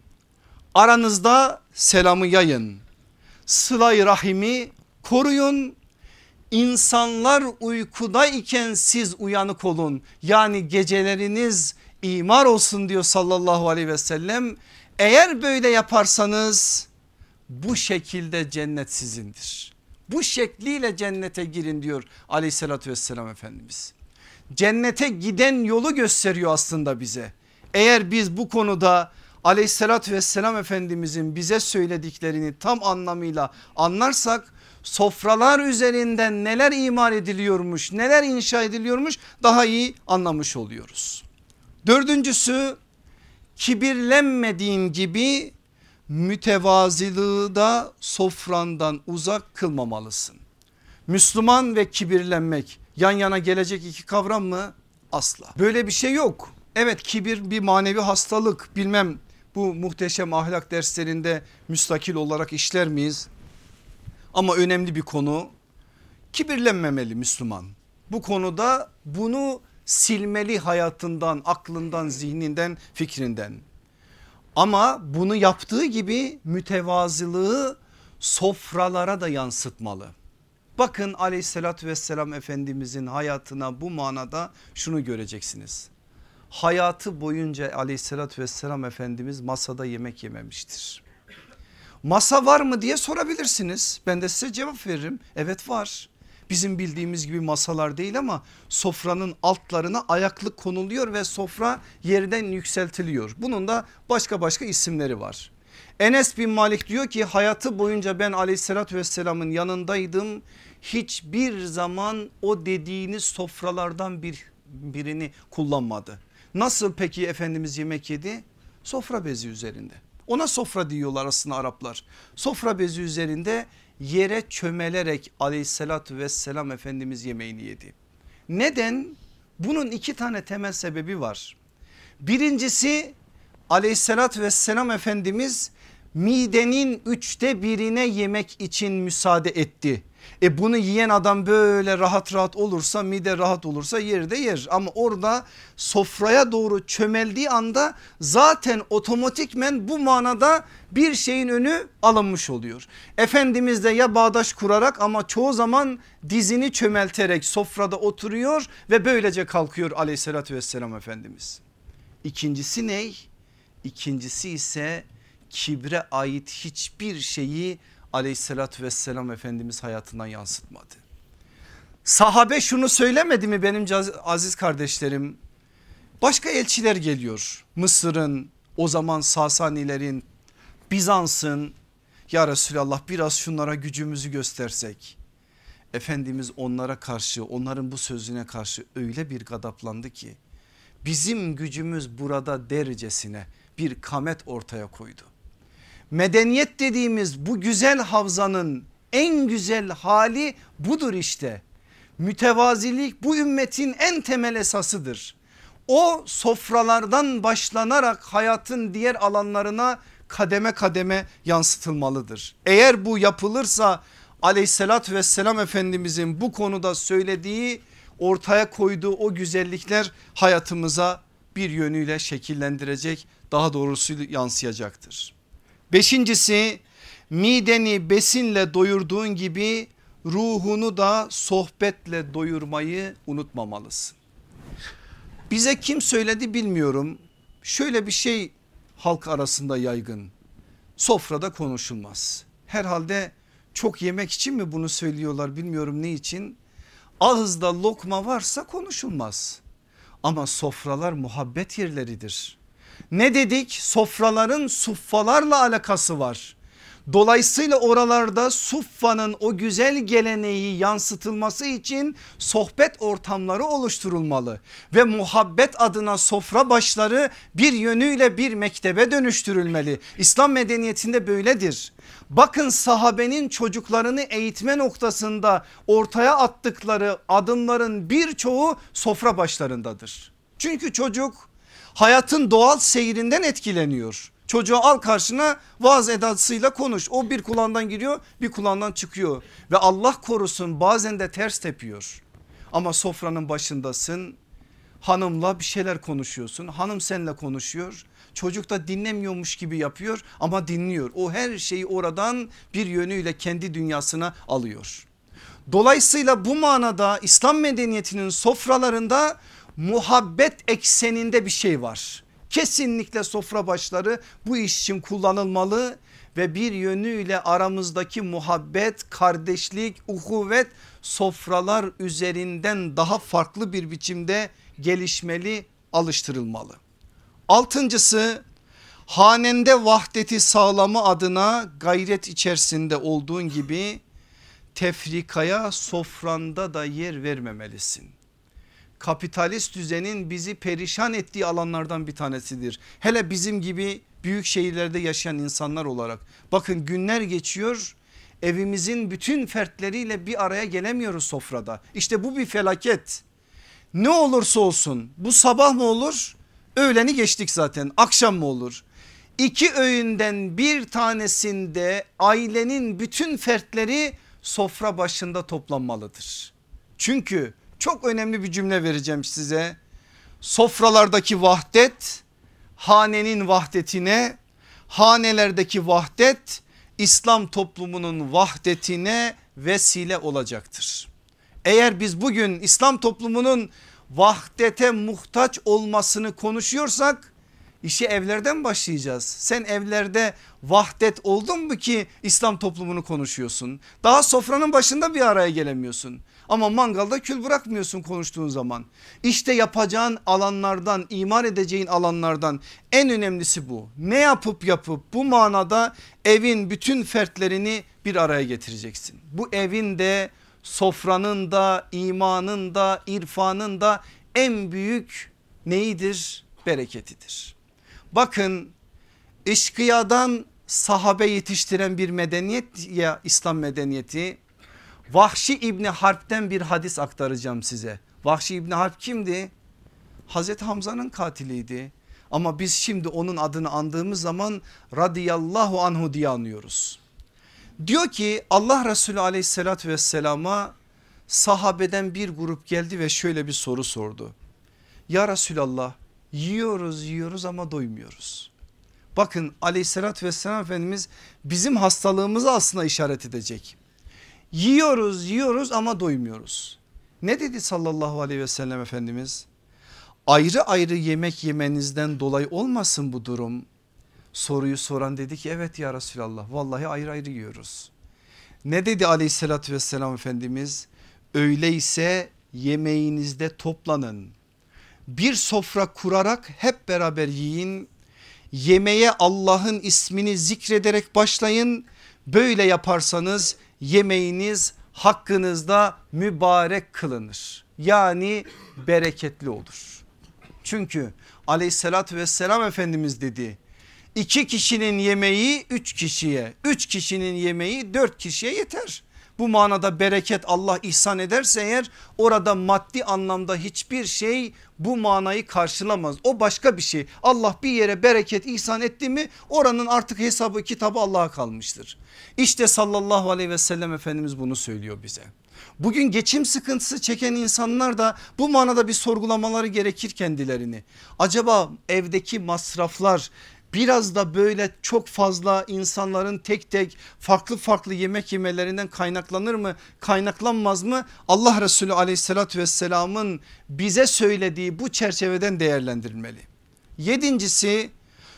aranızda selamı yayın sıla rahimi koruyun İnsanlar uykuda iken siz uyanık olun. Yani geceleriniz imar olsun diyor sallallahu aleyhi ve sellem. Eğer böyle yaparsanız bu şekilde cennet sizindir. Bu şekliyle cennete girin diyor aleyhissalatü vesselam Efendimiz. Cennete giden yolu gösteriyor aslında bize. Eğer biz bu konuda aleyhissalatü vesselam Efendimizin bize söylediklerini tam anlamıyla anlarsak sofralar üzerinden neler imar ediliyormuş neler inşa ediliyormuş daha iyi anlamış oluyoruz. Dördüncüsü kibirlenmediğin gibi mütevazılığı da sofrandan uzak kılmamalısın. Müslüman ve kibirlenmek yan yana gelecek iki kavram mı? Asla. Böyle bir şey yok. Evet kibir bir manevi hastalık bilmem bu muhteşem ahlak derslerinde müstakil olarak işler miyiz? Ama önemli bir konu kibirlenmemeli Müslüman. Bu konuda bunu silmeli hayatından, aklından, zihninden, fikrinden. Ama bunu yaptığı gibi mütevazılığı sofralara da yansıtmalı. Bakın aleyhissalatü vesselam efendimizin hayatına bu manada şunu göreceksiniz. Hayatı boyunca aleyhissalatü vesselam efendimiz masada yemek yememiştir. Masa var mı diye sorabilirsiniz. Ben de size cevap veririm. Evet var. Bizim bildiğimiz gibi masalar değil ama sofranın altlarına ayaklık konuluyor ve sofra yerden yükseltiliyor. Bunun da başka başka isimleri var. Enes bin Malik diyor ki hayatı boyunca ben aleyhissalatü vesselamın yanındaydım. Hiçbir zaman o dediğiniz sofralardan bir, birini kullanmadı. Nasıl peki Efendimiz yemek yedi? Sofra bezi üzerinde. Ona sofra diyorlar aslında Araplar. Sofra bezi üzerinde yere çömelerek aleyhissalatü vesselam Efendimiz yemeğini yedi. Neden? Bunun iki tane temel sebebi var. Birincisi aleyhissalatü vesselam Efendimiz midenin üçte birine yemek için müsaade etti. E bunu yiyen adam böyle rahat rahat olursa mide rahat olursa yer de yer. Ama orada sofraya doğru çömeldiği anda zaten otomatikmen bu manada bir şeyin önü alınmış oluyor. Efendimiz de ya bağdaş kurarak ama çoğu zaman dizini çömelterek sofrada oturuyor ve böylece kalkıyor aleyhissalatü vesselam Efendimiz. İkincisi ne? İkincisi ise kibre ait hiçbir şeyi aleyhissalatü vesselam Efendimiz hayatından yansıtmadı. Sahabe şunu söylemedi mi benim aziz kardeşlerim? Başka elçiler geliyor. Mısır'ın o zaman Sasanilerin Bizans'ın ya Resulallah biraz şunlara gücümüzü göstersek. Efendimiz onlara karşı onların bu sözüne karşı öyle bir gadaplandı ki bizim gücümüz burada dercesine bir kamet ortaya koydu. Medeniyet dediğimiz bu güzel havzanın en güzel hali budur işte. Mütevazilik bu ümmetin en temel esasıdır. O sofralardan başlanarak hayatın diğer alanlarına kademe kademe yansıtılmalıdır. Eğer bu yapılırsa aleyhissalatü vesselam efendimizin bu konuda söylediği ortaya koyduğu o güzellikler hayatımıza bir yönüyle şekillendirecek daha doğrusu yansıyacaktır. Beşincisi mideni besinle doyurduğun gibi ruhunu da sohbetle doyurmayı unutmamalısın. Bize kim söyledi bilmiyorum. Şöyle bir şey halk arasında yaygın. Sofrada konuşulmaz. Herhalde çok yemek için mi bunu söylüyorlar bilmiyorum ne için. Ağızda lokma varsa konuşulmaz. Ama sofralar muhabbet yerleridir. Ne dedik? Sofraların suffalarla alakası var. Dolayısıyla oralarda Suffa'nın o güzel geleneği yansıtılması için sohbet ortamları oluşturulmalı ve muhabbet adına sofra başları bir yönüyle bir mektebe dönüştürülmeli. İslam medeniyetinde böyledir. Bakın sahabenin çocuklarını eğitme noktasında ortaya attıkları adımların birçoğu sofra başlarındadır. Çünkü çocuk hayatın doğal seyrinden etkileniyor. Çocuğu al karşına vaaz edasıyla konuş. O bir kulağından giriyor bir kulağından çıkıyor. Ve Allah korusun bazen de ters tepiyor. Ama sofranın başındasın hanımla bir şeyler konuşuyorsun. Hanım seninle konuşuyor. Çocuk da dinlemiyormuş gibi yapıyor ama dinliyor. O her şeyi oradan bir yönüyle kendi dünyasına alıyor. Dolayısıyla bu manada İslam medeniyetinin sofralarında muhabbet ekseninde bir şey var. Kesinlikle sofra başları bu iş için kullanılmalı ve bir yönüyle aramızdaki muhabbet, kardeşlik, uhuvvet sofralar üzerinden daha farklı bir biçimde gelişmeli, alıştırılmalı. Altıncısı hanende vahdeti sağlamı adına gayret içerisinde olduğun gibi tefrikaya sofranda da yer vermemelisin. Kapitalist düzenin bizi perişan ettiği alanlardan bir tanesidir. Hele bizim gibi büyük şehirlerde yaşayan insanlar olarak bakın günler geçiyor evimizin bütün fertleriyle bir araya gelemiyoruz sofrada. İşte bu bir felaket. Ne olursa olsun bu sabah mı olur öğleni geçtik zaten akşam mı olur? İki öğünden bir tanesinde ailenin bütün fertleri sofra başında toplanmalıdır. Çünkü çok önemli bir cümle vereceğim size. Sofralardaki vahdet hanenin vahdetine, hanelerdeki vahdet İslam toplumunun vahdetine vesile olacaktır. Eğer biz bugün İslam toplumunun vahdete muhtaç olmasını konuşuyorsak işi evlerden başlayacağız. Sen evlerde vahdet oldun mu ki İslam toplumunu konuşuyorsun? Daha sofranın başında bir araya gelemiyorsun. Ama mangalda kül bırakmıyorsun konuştuğun zaman. İşte yapacağın alanlardan iman edeceğin alanlardan en önemlisi bu. Ne yapıp yapıp bu manada evin bütün fertlerini bir araya getireceksin. Bu evin de sofranın da imanın da irfanın da en büyük neyidir? Bereketidir. Bakın eşkıyadan sahabe yetiştiren bir medeniyet ya İslam medeniyeti. Vahşi İbni Harp'ten bir hadis aktaracağım size. Vahşi İbni Harp kimdi? Hazreti Hamza'nın katiliydi. Ama biz şimdi onun adını andığımız zaman radıyallahu anhu diye anıyoruz. Diyor ki Allah Resulü aleyhissalatü vesselama sahabeden bir grup geldi ve şöyle bir soru sordu. Ya Resulallah yiyoruz yiyoruz ama doymuyoruz. Bakın aleyhissalatü vesselam Efendimiz bizim hastalığımızı aslında işaret edecek. Yiyoruz yiyoruz ama doymuyoruz. Ne dedi sallallahu aleyhi ve sellem Efendimiz? Ayrı ayrı yemek yemenizden dolayı olmasın bu durum soruyu soran dedi ki evet ya Resulallah vallahi ayrı ayrı yiyoruz. Ne dedi aleyhissalatü vesselam Efendimiz? Öyleyse yemeğinizde toplanın. Bir sofra kurarak hep beraber yiyin. Yemeğe Allah'ın ismini zikrederek başlayın. Böyle yaparsanız yemeğiniz hakkınızda mübarek kılınır. Yani bereketli olur. Çünkü aleyhissalatü vesselam Efendimiz dedi İki kişinin yemeği üç kişiye, üç kişinin yemeği dört kişiye yeter. Bu manada bereket Allah ihsan ederse eğer orada maddi anlamda hiçbir şey bu manayı karşılamaz. O başka bir şey. Allah bir yere bereket ihsan etti mi oranın artık hesabı kitabı Allah'a kalmıştır. İşte sallallahu aleyhi ve sellem Efendimiz bunu söylüyor bize. Bugün geçim sıkıntısı çeken insanlar da bu manada bir sorgulamaları gerekir kendilerini. Acaba evdeki masraflar biraz da böyle çok fazla insanların tek tek farklı farklı yemek yemelerinden kaynaklanır mı kaynaklanmaz mı Allah Resulü aleyhissalatü vesselamın bize söylediği bu çerçeveden değerlendirilmeli. Yedincisi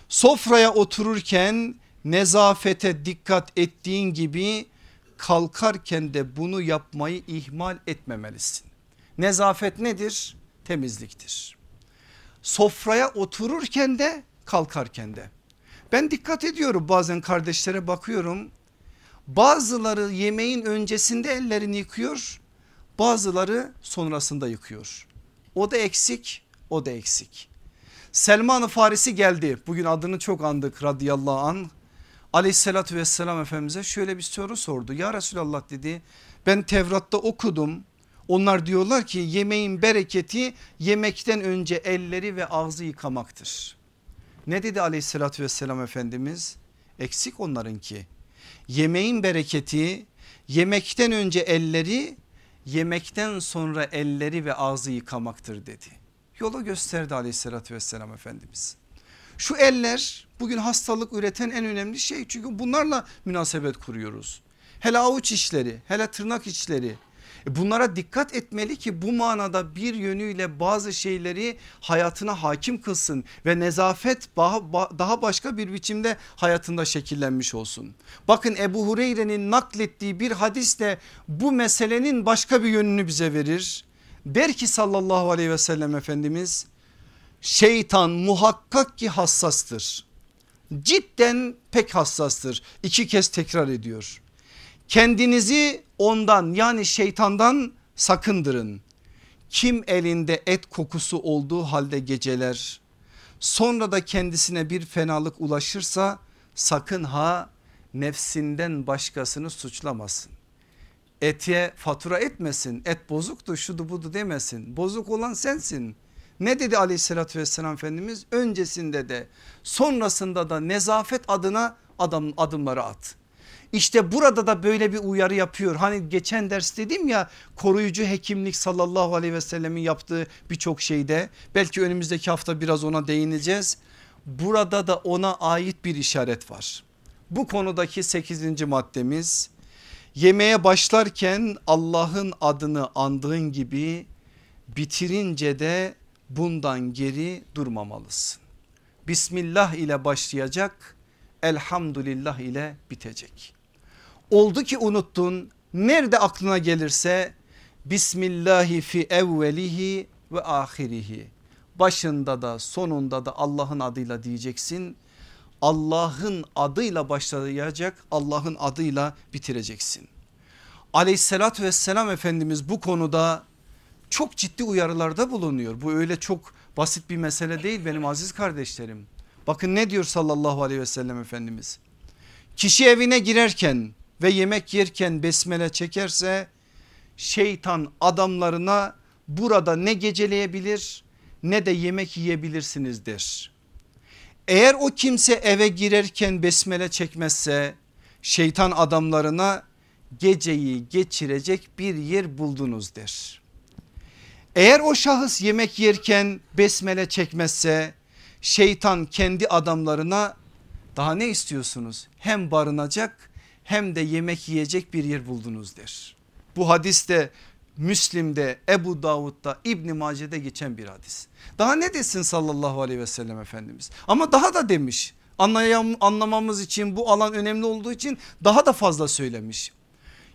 sofraya otururken nezafete dikkat ettiğin gibi kalkarken de bunu yapmayı ihmal etmemelisin. Nezafet nedir? Temizliktir. Sofraya otururken de kalkarken de. Ben dikkat ediyorum bazen kardeşlere bakıyorum Bazıları yemeğin öncesinde ellerini yıkıyor bazıları sonrasında yıkıyor. O da eksik o da eksik. Selman-ı Farisi geldi bugün adını çok andık radıyallahu an. Aleyhissalatü vesselam Efendimiz'e şöyle bir soru sordu. Ya Resulallah dedi ben Tevrat'ta okudum. Onlar diyorlar ki yemeğin bereketi yemekten önce elleri ve ağzı yıkamaktır. Ne dedi aleyhissalatü vesselam Efendimiz? Eksik onlarınki. Yemeğin bereketi yemekten önce elleri yemekten sonra elleri ve ağzı yıkamaktır dedi. Yolu gösterdi aleyhissalatü vesselam Efendimiz. Şu eller bugün hastalık üreten en önemli şey çünkü bunlarla münasebet kuruyoruz. Hele avuç içleri hele tırnak içleri bunlara dikkat etmeli ki bu manada bir yönüyle bazı şeyleri hayatına hakim kılsın ve nezafet daha başka bir biçimde hayatında şekillenmiş olsun. Bakın Ebu Hureyre'nin naklettiği bir hadis de bu meselenin başka bir yönünü bize verir. Der ki sallallahu aleyhi ve sellem Efendimiz şeytan muhakkak ki hassastır. Cidden pek hassastır. İki kez tekrar ediyor. Kendinizi ondan yani şeytandan sakındırın. Kim elinde et kokusu olduğu halde geceler sonra da kendisine bir fenalık ulaşırsa sakın ha nefsinden başkasını suçlamasın. Ete fatura etmesin et bozuktu şudu budu demesin bozuk olan sensin. Ne dedi aleyhissalatü vesselam Efendimiz öncesinde de sonrasında da nezafet adına adam, adımları at. İşte burada da böyle bir uyarı yapıyor. Hani geçen ders dedim ya koruyucu hekimlik sallallahu aleyhi ve sellemin yaptığı birçok şeyde belki önümüzdeki hafta biraz ona değineceğiz. Burada da ona ait bir işaret var. Bu konudaki 8. maddemiz yemeğe başlarken Allah'ın adını andığın gibi bitirince de bundan geri durmamalısın. Bismillah ile başlayacak elhamdülillah ile bitecek. Oldu ki unuttun nerede aklına gelirse Bismillahi fi evvelihi ve ahirihi başında da sonunda da Allah'ın adıyla diyeceksin. Allah'ın adıyla başlayacak Allah'ın adıyla bitireceksin. Aleyhissalatü vesselam Efendimiz bu konuda çok ciddi uyarılarda bulunuyor. Bu öyle çok basit bir mesele değil benim aziz kardeşlerim. Bakın ne diyor sallallahu aleyhi ve sellem Efendimiz. Kişi evine girerken ve yemek yerken besmele çekerse şeytan adamlarına burada ne geceleyebilir ne de yemek yiyebilirsiniz der. Eğer o kimse eve girerken besmele çekmezse şeytan adamlarına geceyi geçirecek bir yer buldunuz der. Eğer o şahıs yemek yerken besmele çekmezse şeytan kendi adamlarına daha ne istiyorsunuz? Hem barınacak hem de yemek yiyecek bir yer buldunuz der. Bu hadiste Müslim'de, Ebu Davud'da, İbni Mace'de geçen bir hadis. Daha ne desin sallallahu aleyhi ve sellem Efendimiz? Ama daha da demiş. Anlayam, anlamamız için bu alan önemli olduğu için daha da fazla söylemiş.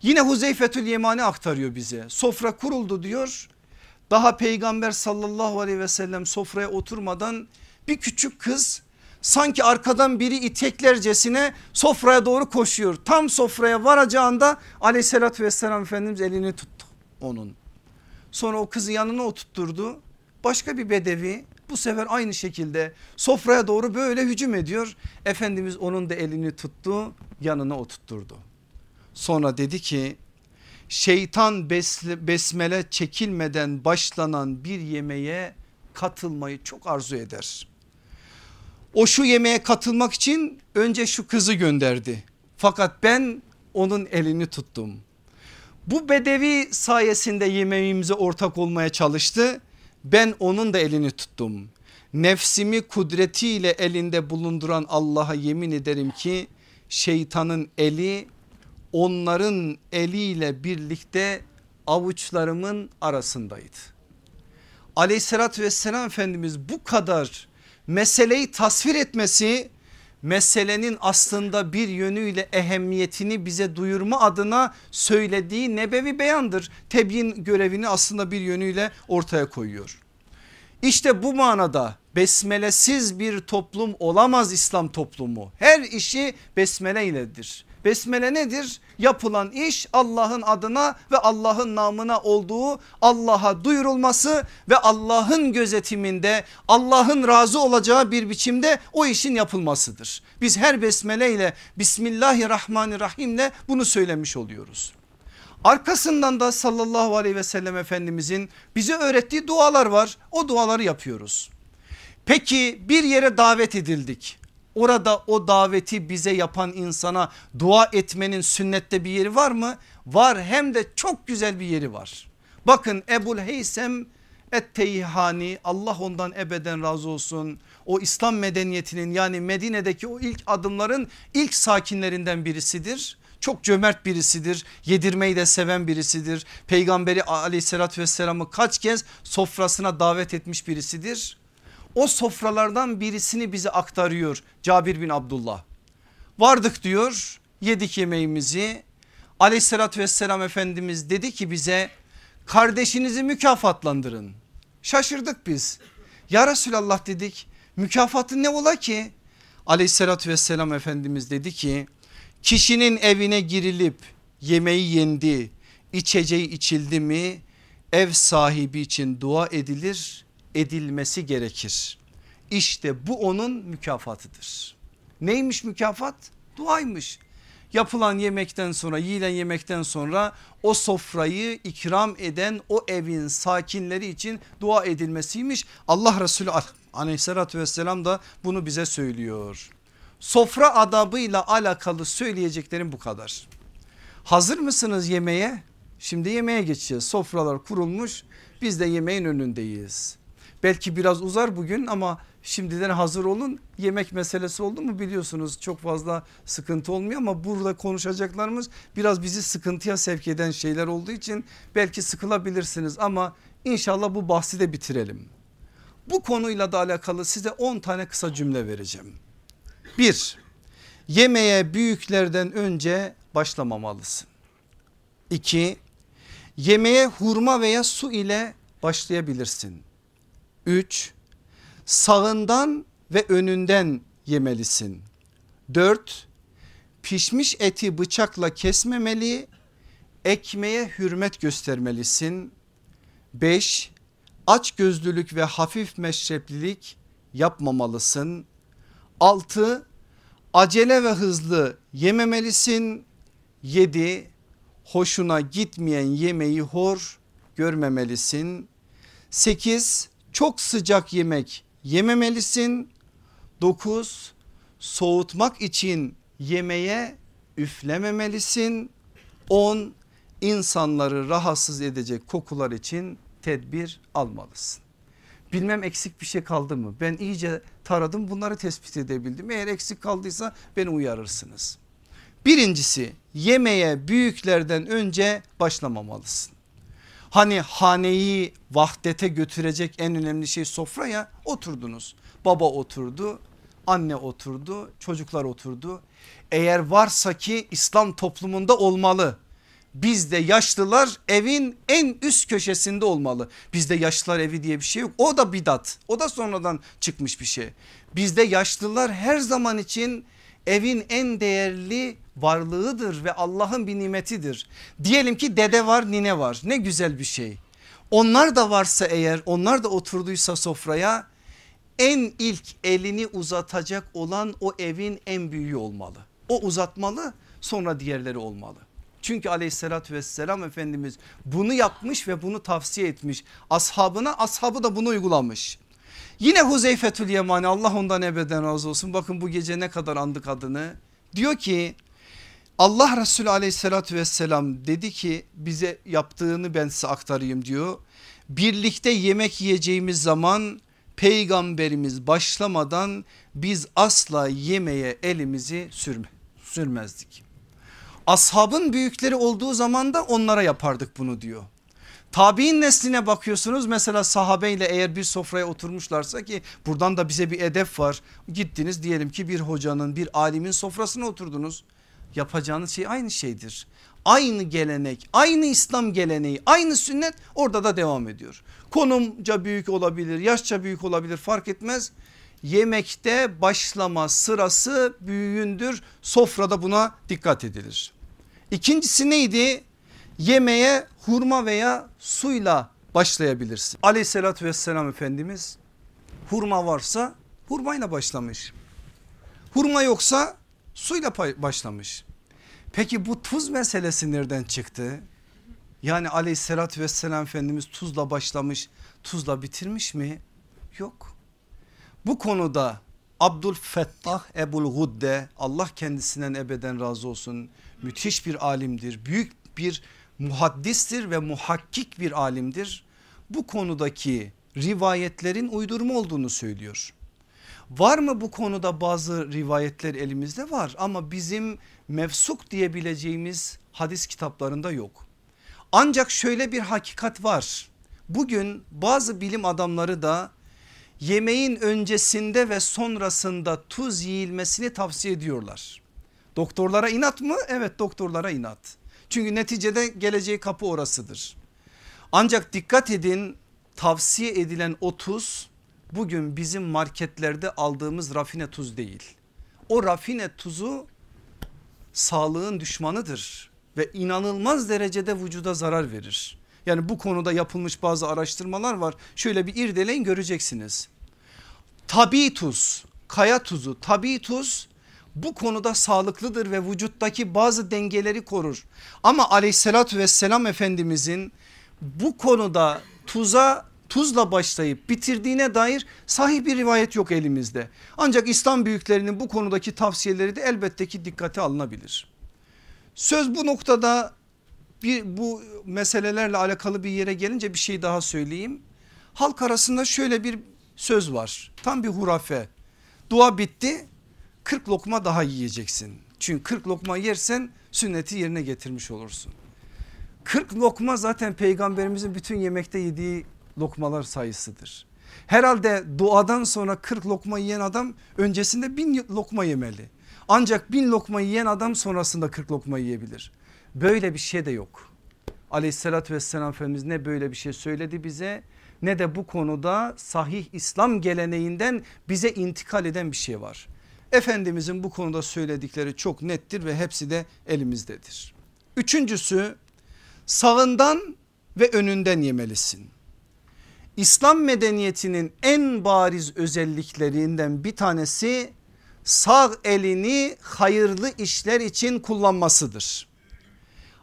Yine Huzeyfetül Yemani aktarıyor bize. Sofra kuruldu diyor. Daha peygamber sallallahu aleyhi ve sellem sofraya oturmadan bir küçük kız sanki arkadan biri iteklercesine sofraya doğru koşuyor. Tam sofraya varacağında aleyhissalatü vesselam Efendimiz elini tuttu onun. Sonra o kızı yanına oturtturdu. Başka bir bedevi bu sefer aynı şekilde sofraya doğru böyle hücum ediyor. Efendimiz onun da elini tuttu yanına oturtturdu. Sonra dedi ki şeytan besmele çekilmeden başlanan bir yemeğe katılmayı çok arzu eder. O şu yemeğe katılmak için önce şu kızı gönderdi. Fakat ben onun elini tuttum. Bu bedevi sayesinde yemeğimize ortak olmaya çalıştı. Ben onun da elini tuttum. Nefsimi kudretiyle elinde bulunduran Allah'a yemin ederim ki şeytanın eli onların eliyle birlikte avuçlarımın arasındaydı. Aleyhissalatü vesselam Efendimiz bu kadar meseleyi tasvir etmesi meselenin aslında bir yönüyle ehemmiyetini bize duyurma adına söylediği nebevi beyandır. Tebyin görevini aslında bir yönüyle ortaya koyuyor. İşte bu manada besmelesiz bir toplum olamaz İslam toplumu. Her işi besmele iledir. Besmele nedir? Yapılan iş Allah'ın adına ve Allah'ın namına olduğu Allah'a duyurulması ve Allah'ın gözetiminde Allah'ın razı olacağı bir biçimde o işin yapılmasıdır. Biz her besmele ile Bismillahirrahmanirrahim ile bunu söylemiş oluyoruz. Arkasından da sallallahu aleyhi ve sellem efendimizin bize öğrettiği dualar var. O duaları yapıyoruz. Peki bir yere davet edildik. Orada o daveti bize yapan insana dua etmenin sünnette bir yeri var mı? Var hem de çok güzel bir yeri var. Bakın Ebul Heysem Etteyhani Allah ondan ebeden razı olsun. O İslam medeniyetinin yani Medine'deki o ilk adımların ilk sakinlerinden birisidir. Çok cömert birisidir. Yedirmeyi de seven birisidir. Peygamberi aleyhissalatü vesselamı kaç kez sofrasına davet etmiş birisidir. O sofralardan birisini bize aktarıyor Cabir bin Abdullah. Vardık diyor yedik yemeğimizi. Aleyhissalatü vesselam Efendimiz dedi ki bize kardeşinizi mükafatlandırın. Şaşırdık biz. Ya Resulallah dedik mükafatı ne ola ki? Aleyhissalatü vesselam Efendimiz dedi ki kişinin evine girilip yemeği yendi içeceği içildi mi ev sahibi için dua edilir edilmesi gerekir. İşte bu onun mükafatıdır. Neymiş mükafat? Duaymış. Yapılan yemekten sonra yiyilen yemekten sonra o sofrayı ikram eden o evin sakinleri için dua edilmesiymiş. Allah Resulü aleyhissalatü vesselam da bunu bize söylüyor. Sofra adabıyla alakalı söyleyeceklerim bu kadar. Hazır mısınız yemeğe? Şimdi yemeğe geçeceğiz. Sofralar kurulmuş biz de yemeğin önündeyiz. Belki biraz uzar bugün ama şimdiden hazır olun. Yemek meselesi oldu mu biliyorsunuz çok fazla sıkıntı olmuyor ama burada konuşacaklarımız biraz bizi sıkıntıya sevk eden şeyler olduğu için belki sıkılabilirsiniz ama inşallah bu bahsi de bitirelim. Bu konuyla da alakalı size 10 tane kısa cümle vereceğim. Bir, yemeğe büyüklerden önce başlamamalısın. İki, yemeğe hurma veya su ile başlayabilirsin. 3. Sağından ve önünden yemelisin. 4. Pişmiş eti bıçakla kesmemeli, ekmeğe hürmet göstermelisin. 5. Aç gözlülük ve hafif meşreplilik yapmamalısın. 6. Acele ve hızlı yememelisin. 7. Hoşuna gitmeyen yemeği hor görmemelisin. 8 çok sıcak yemek yememelisin. 9 soğutmak için yemeğe üflememelisin. 10 insanları rahatsız edecek kokular için tedbir almalısın. Bilmem eksik bir şey kaldı mı? Ben iyice taradım bunları tespit edebildim. Eğer eksik kaldıysa beni uyarırsınız. Birincisi yemeğe büyüklerden önce başlamamalısın. Hani haneyi vahdete götürecek en önemli şey sofraya oturdunuz. Baba oturdu, anne oturdu, çocuklar oturdu. Eğer varsa ki İslam toplumunda olmalı. Bizde yaşlılar evin en üst köşesinde olmalı. Bizde yaşlılar evi diye bir şey yok. O da bidat. O da sonradan çıkmış bir şey. Bizde yaşlılar her zaman için evin en değerli varlığıdır ve Allah'ın bir nimetidir. Diyelim ki dede var nine var ne güzel bir şey. Onlar da varsa eğer onlar da oturduysa sofraya en ilk elini uzatacak olan o evin en büyüğü olmalı. O uzatmalı sonra diğerleri olmalı. Çünkü aleyhissalatü vesselam Efendimiz bunu yapmış ve bunu tavsiye etmiş. Ashabına ashabı da bunu uygulamış. Yine Huzeyfetül Yemani Allah ondan ebeden razı olsun. Bakın bu gece ne kadar andık adını. Diyor ki Allah Resulü aleyhissalatü vesselam dedi ki bize yaptığını ben size aktarayım diyor. Birlikte yemek yiyeceğimiz zaman peygamberimiz başlamadan biz asla yemeğe elimizi sürme, sürmezdik. Ashabın büyükleri olduğu zaman da onlara yapardık bunu diyor. Tabi'in nesline bakıyorsunuz mesela sahabeyle eğer bir sofraya oturmuşlarsa ki buradan da bize bir edep var. Gittiniz diyelim ki bir hocanın bir alimin sofrasına oturdunuz. Yapacağınız şey aynı şeydir. Aynı gelenek aynı İslam geleneği aynı sünnet orada da devam ediyor. Konumca büyük olabilir yaşça büyük olabilir fark etmez. yemekte başlama sırası büyüğündür. Sofrada buna dikkat edilir. İkincisi neydi? Yemeğe hurma veya suyla başlayabilirsin. Aleyhissalatü vesselam Efendimiz hurma varsa hurmayla başlamış. Hurma yoksa suyla başlamış. Peki bu tuz meselesi nereden çıktı? Yani aleyhissalatü vesselam Efendimiz tuzla başlamış tuzla bitirmiş mi? Yok. Bu konuda Abdülfettah Ebul Gudde Allah kendisinden ebeden razı olsun müthiş bir alimdir. Büyük bir muhaddistir ve muhakkik bir alimdir. Bu konudaki rivayetlerin uydurma olduğunu söylüyor. Var mı bu konuda bazı rivayetler elimizde var ama bizim mevsuk diyebileceğimiz hadis kitaplarında yok. Ancak şöyle bir hakikat var. Bugün bazı bilim adamları da yemeğin öncesinde ve sonrasında tuz yiyilmesini tavsiye ediyorlar. Doktorlara inat mı? Evet doktorlara inat. Çünkü neticede geleceği kapı orasıdır. Ancak dikkat edin tavsiye edilen o tuz bugün bizim marketlerde aldığımız rafine tuz değil. O rafine tuzu sağlığın düşmanıdır ve inanılmaz derecede vücuda zarar verir. Yani bu konuda yapılmış bazı araştırmalar var. Şöyle bir irdeleyin göreceksiniz. Tabi tuz, kaya tuzu, tabi tuz bu konuda sağlıklıdır ve vücuttaki bazı dengeleri korur. Ama aleyhissalatü vesselam efendimizin bu konuda tuza tuzla başlayıp bitirdiğine dair sahih bir rivayet yok elimizde. Ancak İslam büyüklerinin bu konudaki tavsiyeleri de elbette ki dikkate alınabilir. Söz bu noktada bir bu meselelerle alakalı bir yere gelince bir şey daha söyleyeyim. Halk arasında şöyle bir söz var. Tam bir hurafe. Dua bitti 40 lokma daha yiyeceksin. Çünkü 40 lokma yersen sünneti yerine getirmiş olursun. 40 lokma zaten peygamberimizin bütün yemekte yediği lokmalar sayısıdır. Herhalde duadan sonra 40 lokma yiyen adam öncesinde bin lokma yemeli. Ancak bin lokma yiyen adam sonrasında 40 lokma yiyebilir. Böyle bir şey de yok. Aleyhissalatü vesselam Efendimiz ne böyle bir şey söyledi bize ne de bu konuda sahih İslam geleneğinden bize intikal eden bir şey var. Efendimizin bu konuda söyledikleri çok nettir ve hepsi de elimizdedir. Üçüncüsü sağından ve önünden yemelisin. İslam medeniyetinin en bariz özelliklerinden bir tanesi sağ elini hayırlı işler için kullanmasıdır.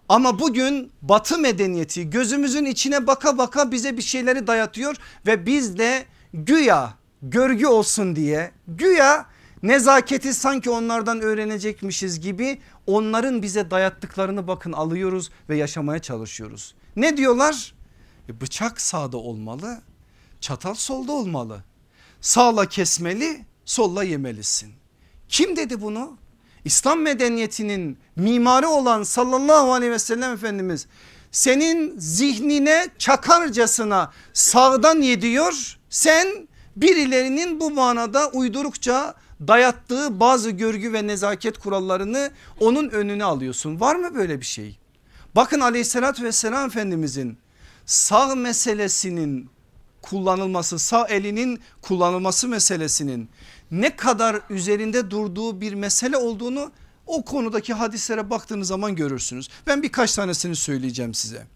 Ama bugün batı medeniyeti gözümüzün içine baka baka bize bir şeyleri dayatıyor ve biz de güya görgü olsun diye güya nezaketi sanki onlardan öğrenecekmişiz gibi onların bize dayattıklarını bakın alıyoruz ve yaşamaya çalışıyoruz. Ne diyorlar? E bıçak sağda olmalı çatal solda olmalı. Sağla kesmeli solla yemelisin. Kim dedi bunu? İslam medeniyetinin mimarı olan sallallahu aleyhi ve sellem Efendimiz senin zihnine çakarcasına sağdan yediyor sen birilerinin bu manada uydurukça dayattığı bazı görgü ve nezaket kurallarını onun önüne alıyorsun. Var mı böyle bir şey? Bakın aleyhissalatü vesselam Efendimizin sağ meselesinin kullanılması sağ elinin kullanılması meselesinin ne kadar üzerinde durduğu bir mesele olduğunu o konudaki hadislere baktığınız zaman görürsünüz. Ben birkaç tanesini söyleyeceğim size.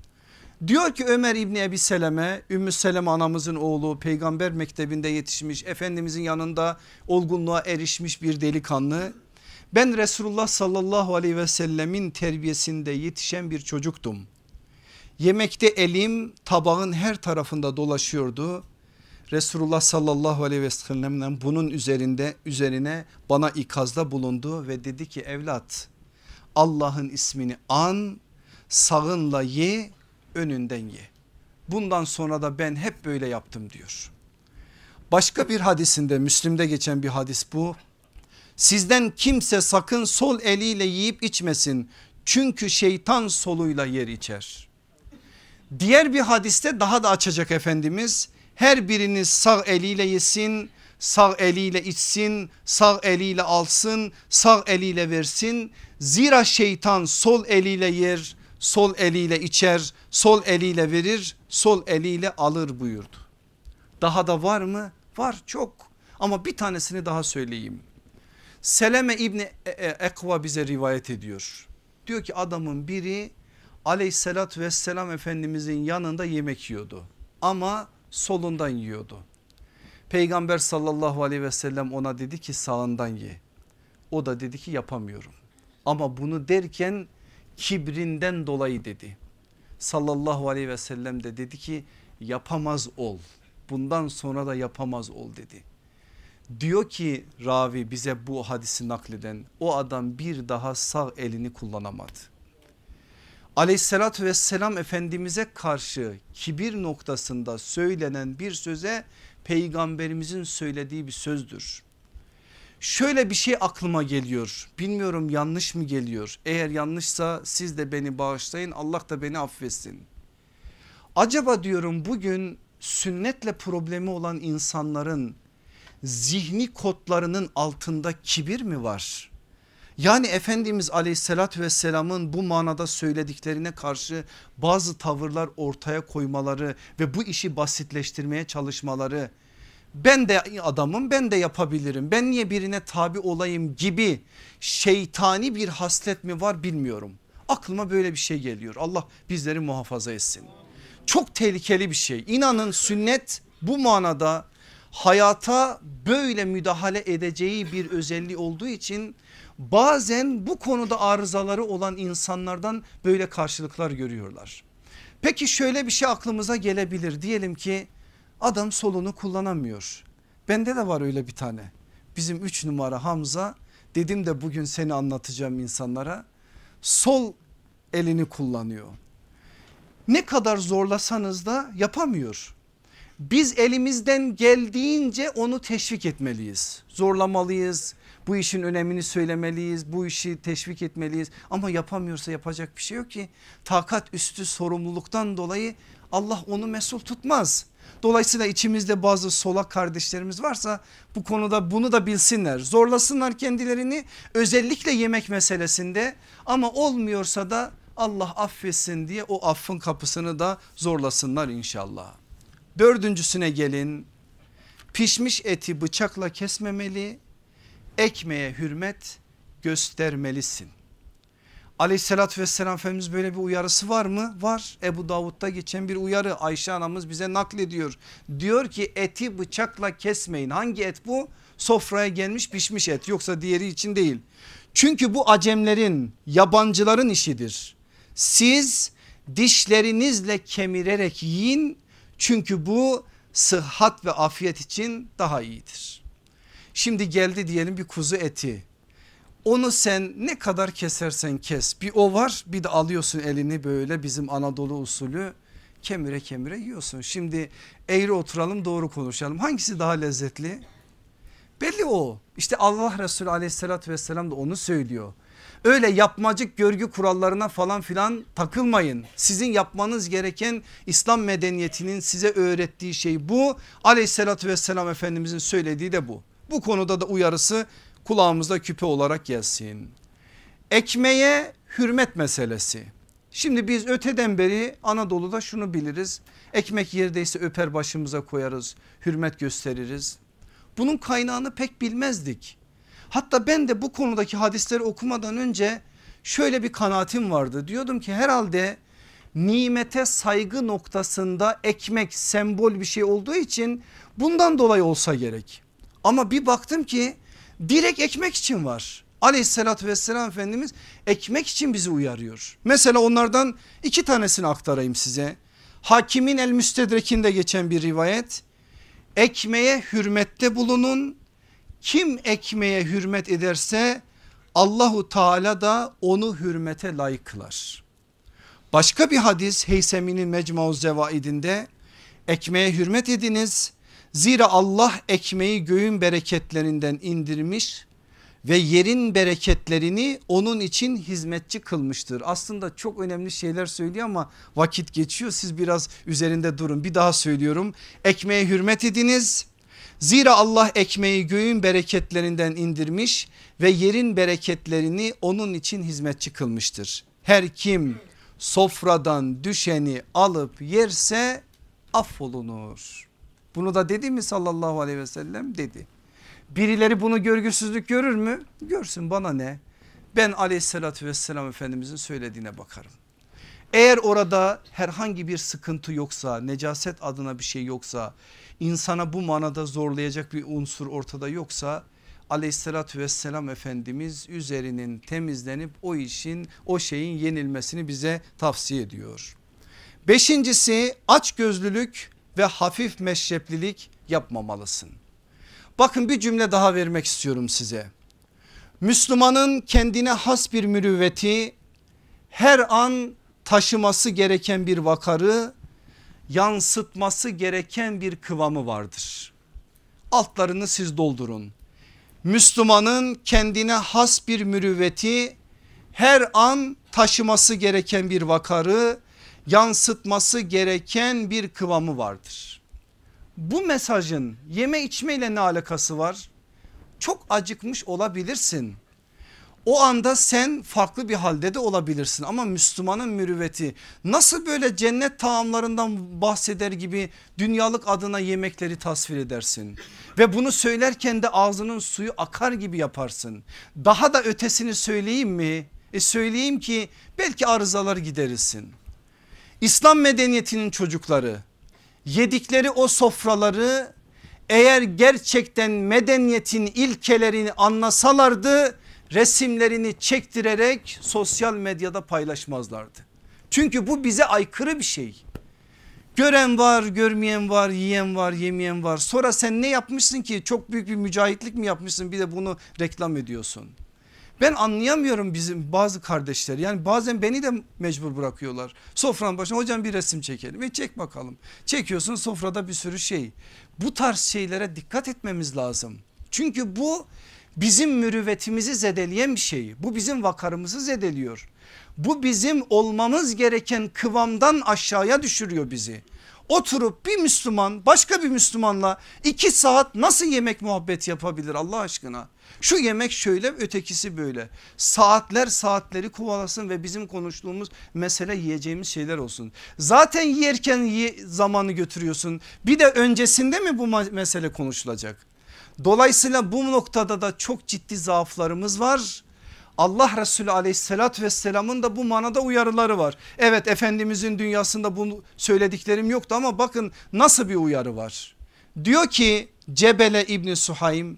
Diyor ki Ömer İbni Ebi Seleme Ümmü Seleme anamızın oğlu peygamber mektebinde yetişmiş Efendimizin yanında olgunluğa erişmiş bir delikanlı. Ben Resulullah sallallahu aleyhi ve sellemin terbiyesinde yetişen bir çocuktum. Yemekte elim tabağın her tarafında dolaşıyordu. Resulullah sallallahu aleyhi ve sellem'den bunun üzerinde üzerine bana ikazda bulundu ve dedi ki evlat Allah'ın ismini an sağınla ye önünden ye. Bundan sonra da ben hep böyle yaptım diyor. Başka bir hadisinde Müslim'de geçen bir hadis bu. Sizden kimse sakın sol eliyle yiyip içmesin. Çünkü şeytan soluyla yer içer. Diğer bir hadiste daha da açacak Efendimiz her biriniz sağ eliyle yesin sağ eliyle içsin sağ eliyle alsın sağ eliyle versin zira şeytan sol eliyle yer sol eliyle içer sol eliyle verir sol eliyle alır buyurdu. Daha da var mı? Var çok Ama bir tanesini daha söyleyeyim. Seleme İbni e- e- Ekva bize rivayet ediyor. Diyor ki adamın biri aleyhissalatü vesselam efendimizin yanında yemek yiyordu. Ama solundan yiyordu. Peygamber sallallahu aleyhi ve sellem ona dedi ki sağından ye. O da dedi ki yapamıyorum. Ama bunu derken kibrinden dolayı dedi. Sallallahu aleyhi ve sellem de dedi ki yapamaz ol. Bundan sonra da yapamaz ol dedi. Diyor ki ravi bize bu hadisi nakleden o adam bir daha sağ elini kullanamadı. Aleyhissalatü vesselam Efendimiz'e karşı kibir noktasında söylenen bir söze peygamberimizin söylediği bir sözdür. Şöyle bir şey aklıma geliyor bilmiyorum yanlış mı geliyor eğer yanlışsa siz de beni bağışlayın Allah da beni affetsin. Acaba diyorum bugün sünnetle problemi olan insanların zihni kodlarının altında kibir mi var? Yani Efendimiz aleyhissalatü vesselamın bu manada söylediklerine karşı bazı tavırlar ortaya koymaları ve bu işi basitleştirmeye çalışmaları ben de adamım ben de yapabilirim ben niye birine tabi olayım gibi şeytani bir haslet mi var bilmiyorum. Aklıma böyle bir şey geliyor Allah bizleri muhafaza etsin. Çok tehlikeli bir şey inanın sünnet bu manada hayata böyle müdahale edeceği bir özelliği olduğu için bazen bu konuda arızaları olan insanlardan böyle karşılıklar görüyorlar. Peki şöyle bir şey aklımıza gelebilir diyelim ki adam solunu kullanamıyor. Bende de var öyle bir tane. Bizim üç numara Hamza dedim de bugün seni anlatacağım insanlara. Sol elini kullanıyor. Ne kadar zorlasanız da yapamıyor. Biz elimizden geldiğince onu teşvik etmeliyiz. Zorlamalıyız. Bu işin önemini söylemeliyiz. Bu işi teşvik etmeliyiz. Ama yapamıyorsa yapacak bir şey yok ki. Takat üstü sorumluluktan dolayı Allah onu mesul tutmaz. Dolayısıyla içimizde bazı solak kardeşlerimiz varsa bu konuda bunu da bilsinler. Zorlasınlar kendilerini özellikle yemek meselesinde ama olmuyorsa da Allah affetsin diye o affın kapısını da zorlasınlar inşallah. Dördüncüsüne gelin pişmiş eti bıçakla kesmemeli ekmeğe hürmet göstermelisin. Aleyhissalatü vesselam Efendimiz böyle bir uyarısı var mı? Var. Ebu Davud'da geçen bir uyarı Ayşe anamız bize naklediyor. Diyor ki eti bıçakla kesmeyin. Hangi et bu? Sofraya gelmiş pişmiş et yoksa diğeri için değil. Çünkü bu acemlerin yabancıların işidir. Siz dişlerinizle kemirerek yiyin çünkü bu sıhhat ve afiyet için daha iyidir. Şimdi geldi diyelim bir kuzu eti. Onu sen ne kadar kesersen kes bir o var bir de alıyorsun elini böyle bizim Anadolu usulü kemire kemire yiyorsun. Şimdi eğri oturalım doğru konuşalım hangisi daha lezzetli? Belli o işte Allah Resulü aleyhissalatü vesselam da onu söylüyor. Öyle yapmacık görgü kurallarına falan filan takılmayın. Sizin yapmanız gereken İslam medeniyetinin size öğrettiği şey bu. Aleyhissalatü vesselam Efendimizin söylediği de bu. Bu konuda da uyarısı kulağımızda küpe olarak gelsin. Ekmeğe hürmet meselesi. Şimdi biz öteden beri Anadolu'da şunu biliriz. Ekmek yerdeyse öper başımıza koyarız, hürmet gösteririz. Bunun kaynağını pek bilmezdik. Hatta ben de bu konudaki hadisleri okumadan önce şöyle bir kanaatim vardı. Diyordum ki herhalde nimete saygı noktasında ekmek sembol bir şey olduğu için bundan dolayı olsa gerek. Ama bir baktım ki direkt ekmek için var. Aleyhissalatü vesselam Efendimiz ekmek için bizi uyarıyor. Mesela onlardan iki tanesini aktarayım size. Hakimin el müstedrekinde geçen bir rivayet. Ekmeğe hürmette bulunun kim ekmeğe hürmet ederse Allahu Teala da onu hürmete layık kılar. Başka bir hadis Heysemi'nin Mecmuaz Zevaidinde ekmeğe hürmet ediniz. Zira Allah ekmeği göğün bereketlerinden indirmiş ve yerin bereketlerini onun için hizmetçi kılmıştır. Aslında çok önemli şeyler söylüyor ama vakit geçiyor siz biraz üzerinde durun. Bir daha söylüyorum ekmeğe hürmet ediniz Zira Allah ekmeği göğün bereketlerinden indirmiş ve yerin bereketlerini onun için hizmetçi kılmıştır. Her kim sofradan düşeni alıp yerse affolunur. Bunu da dedi mi sallallahu aleyhi ve sellem dedi. Birileri bunu görgüsüzlük görür mü? Görsün bana ne? Ben aleyhissalatü vesselam efendimizin söylediğine bakarım. Eğer orada herhangi bir sıkıntı yoksa necaset adına bir şey yoksa insana bu manada zorlayacak bir unsur ortada yoksa aleyhissalatü vesselam efendimiz üzerinin temizlenip o işin o şeyin yenilmesini bize tavsiye ediyor. Beşincisi açgözlülük ve hafif meşreplilik yapmamalısın. Bakın bir cümle daha vermek istiyorum size. Müslümanın kendine has bir mürüvveti her an taşıması gereken bir vakarı yansıtması gereken bir kıvamı vardır. Altlarını siz doldurun. Müslümanın kendine has bir mürüvveti her an taşıması gereken bir vakarı yansıtması gereken bir kıvamı vardır. Bu mesajın yeme içmeyle ne alakası var? Çok acıkmış olabilirsin. O anda sen farklı bir halde de olabilirsin ama Müslümanın mürüvveti nasıl böyle cennet taamlarından bahseder gibi dünyalık adına yemekleri tasvir edersin. Ve bunu söylerken de ağzının suyu akar gibi yaparsın. Daha da ötesini söyleyeyim mi? E söyleyeyim ki belki arızalar giderirsin. İslam medeniyetinin çocukları yedikleri o sofraları eğer gerçekten medeniyetin ilkelerini anlasalardı resimlerini çektirerek sosyal medyada paylaşmazlardı. Çünkü bu bize aykırı bir şey. Gören var, görmeyen var, yiyen var, yemeyen var. Sonra sen ne yapmışsın ki? Çok büyük bir mücahitlik mi yapmışsın? Bir de bunu reklam ediyorsun. Ben anlayamıyorum bizim bazı kardeşler yani bazen beni de mecbur bırakıyorlar. Sofranın başına hocam bir resim çekelim ve çek bakalım. Çekiyorsun sofrada bir sürü şey. Bu tarz şeylere dikkat etmemiz lazım. Çünkü bu bizim mürüvvetimizi zedeleyen bir şey. Bu bizim vakarımızı zedeliyor. Bu bizim olmamız gereken kıvamdan aşağıya düşürüyor bizi. Oturup bir Müslüman başka bir Müslümanla iki saat nasıl yemek muhabbet yapabilir Allah aşkına? Şu yemek şöyle ötekisi böyle. Saatler saatleri kovalasın ve bizim konuştuğumuz mesele yiyeceğimiz şeyler olsun. Zaten yerken ye, zamanı götürüyorsun. Bir de öncesinde mi bu mesele konuşulacak? Dolayısıyla bu noktada da çok ciddi zaaflarımız var. Allah Resulü aleyhissalatü vesselamın da bu manada uyarıları var. Evet Efendimizin dünyasında bunu söylediklerim yoktu ama bakın nasıl bir uyarı var. Diyor ki Cebele İbni Suhaym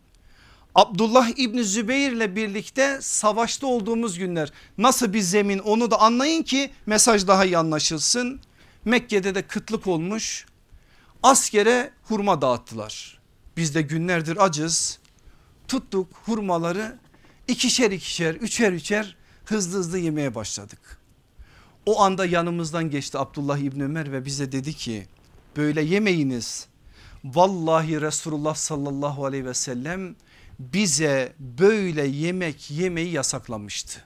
Abdullah İbni Zübeyir ile birlikte savaşta olduğumuz günler nasıl bir zemin onu da anlayın ki mesaj daha iyi anlaşılsın. Mekke'de de kıtlık olmuş askere hurma dağıttılar. Biz de günlerdir acız tuttuk hurmaları ikişer ikişer üçer üçer hızlı hızlı yemeye başladık. O anda yanımızdan geçti Abdullah İbni Ömer ve bize dedi ki böyle yemeyiniz. Vallahi Resulullah sallallahu aleyhi ve sellem bize böyle yemek yemeyi yasaklamıştı.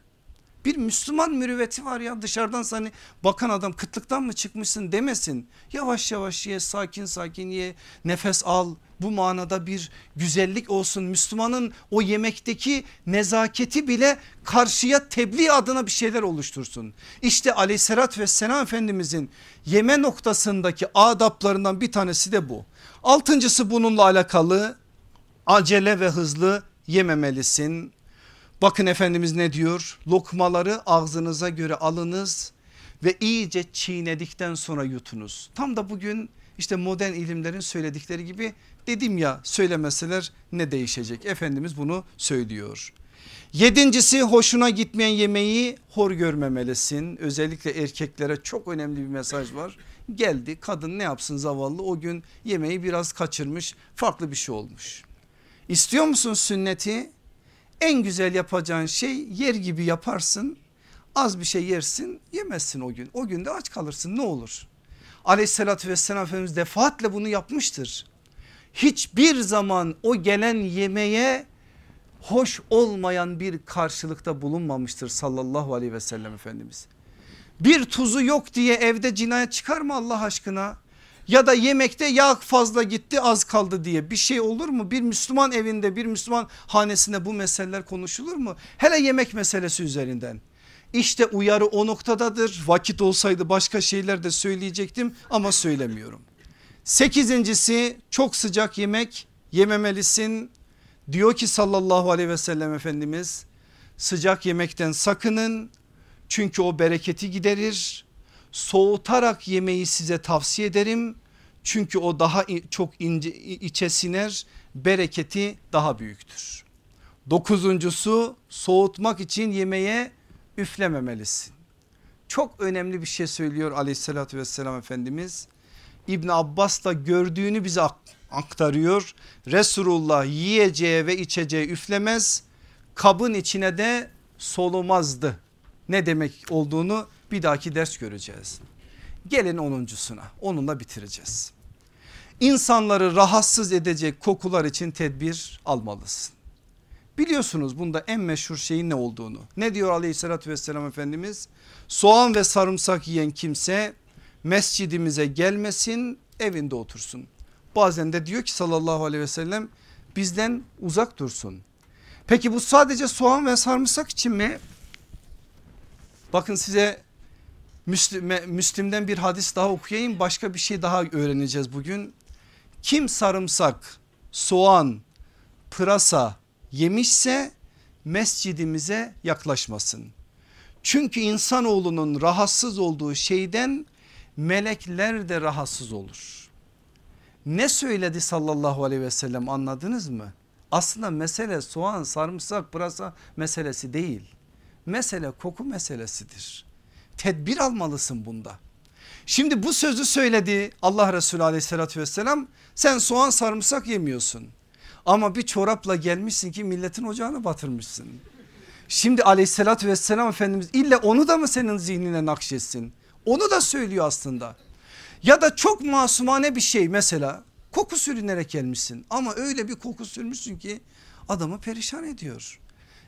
Bir Müslüman mürüvveti var ya dışarıdan seni bakan adam kıtlıktan mı çıkmışsın demesin. Yavaş yavaş ye sakin sakin ye nefes al bu manada bir güzellik olsun. Müslümanın o yemekteki nezaketi bile karşıya tebliğ adına bir şeyler oluştursun. İşte aleyhissalatü vesselam efendimizin yeme noktasındaki adaplarından bir tanesi de bu. Altıncısı bununla alakalı acele ve hızlı yememelisin. Bakın Efendimiz ne diyor? Lokmaları ağzınıza göre alınız ve iyice çiğnedikten sonra yutunuz. Tam da bugün işte modern ilimlerin söyledikleri gibi dedim ya söylemeseler ne değişecek? Efendimiz bunu söylüyor. Yedincisi hoşuna gitmeyen yemeği hor görmemelisin. Özellikle erkeklere çok önemli bir mesaj var. Geldi kadın ne yapsın zavallı o gün yemeği biraz kaçırmış farklı bir şey olmuş. İstiyor musun sünneti? En güzel yapacağın şey yer gibi yaparsın. Az bir şey yersin yemezsin o gün. O gün de aç kalırsın ne olur. Aleyhissalatü vesselam Efendimiz defaatle bunu yapmıştır. Hiçbir zaman o gelen yemeğe hoş olmayan bir karşılıkta bulunmamıştır sallallahu aleyhi ve sellem Efendimiz. Bir tuzu yok diye evde cinayet çıkar mı Allah aşkına? Ya da yemekte yağ fazla gitti az kaldı diye bir şey olur mu? Bir Müslüman evinde bir Müslüman hanesinde bu meseleler konuşulur mu? Hele yemek meselesi üzerinden. İşte uyarı o noktadadır. Vakit olsaydı başka şeyler de söyleyecektim ama söylemiyorum. Sekizincisi çok sıcak yemek yememelisin. Diyor ki sallallahu aleyhi ve sellem Efendimiz sıcak yemekten sakının çünkü o bereketi giderir. Soğutarak yemeği size tavsiye ederim çünkü o daha çok ince, içe siner bereketi daha büyüktür. Dokuzuncusu soğutmak için yemeğe üflememelisin. Çok önemli bir şey söylüyor aleyhissalatü vesselam Efendimiz. İbn Abbas da gördüğünü bize aktarıyor. Resulullah yiyeceği ve içeceği üflemez kabın içine de solumazdı. Ne demek olduğunu bir dahaki ders göreceğiz. Gelin onuncusuna onunla bitireceğiz. İnsanları rahatsız edecek kokular için tedbir almalısın. Biliyorsunuz bunda en meşhur şeyin ne olduğunu. Ne diyor aleyhissalatü vesselam Efendimiz? Soğan ve sarımsak yiyen kimse mescidimize gelmesin evinde otursun. Bazen de diyor ki sallallahu aleyhi ve sellem bizden uzak dursun. Peki bu sadece soğan ve sarımsak için mi? Bakın size Müslim'den bir hadis daha okuyayım başka bir şey daha öğreneceğiz bugün. Kim sarımsak, soğan, pırasa yemişse mescidimize yaklaşmasın. Çünkü insanoğlunun rahatsız olduğu şeyden melekler de rahatsız olur. Ne söyledi sallallahu aleyhi ve sellem anladınız mı? Aslında mesele soğan, sarımsak, pırasa meselesi değil. Mesele koku meselesidir. Tedbir almalısın bunda. Şimdi bu sözü söyledi Allah Resulü aleyhissalatü vesselam sen soğan sarımsak yemiyorsun. Ama bir çorapla gelmişsin ki milletin ocağını batırmışsın. Şimdi aleyhissalatü vesselam Efendimiz ille onu da mı senin zihnine nakşetsin? Onu da söylüyor aslında. Ya da çok masumane bir şey mesela koku sürünerek gelmişsin ama öyle bir koku sürmüşsün ki adamı perişan ediyor.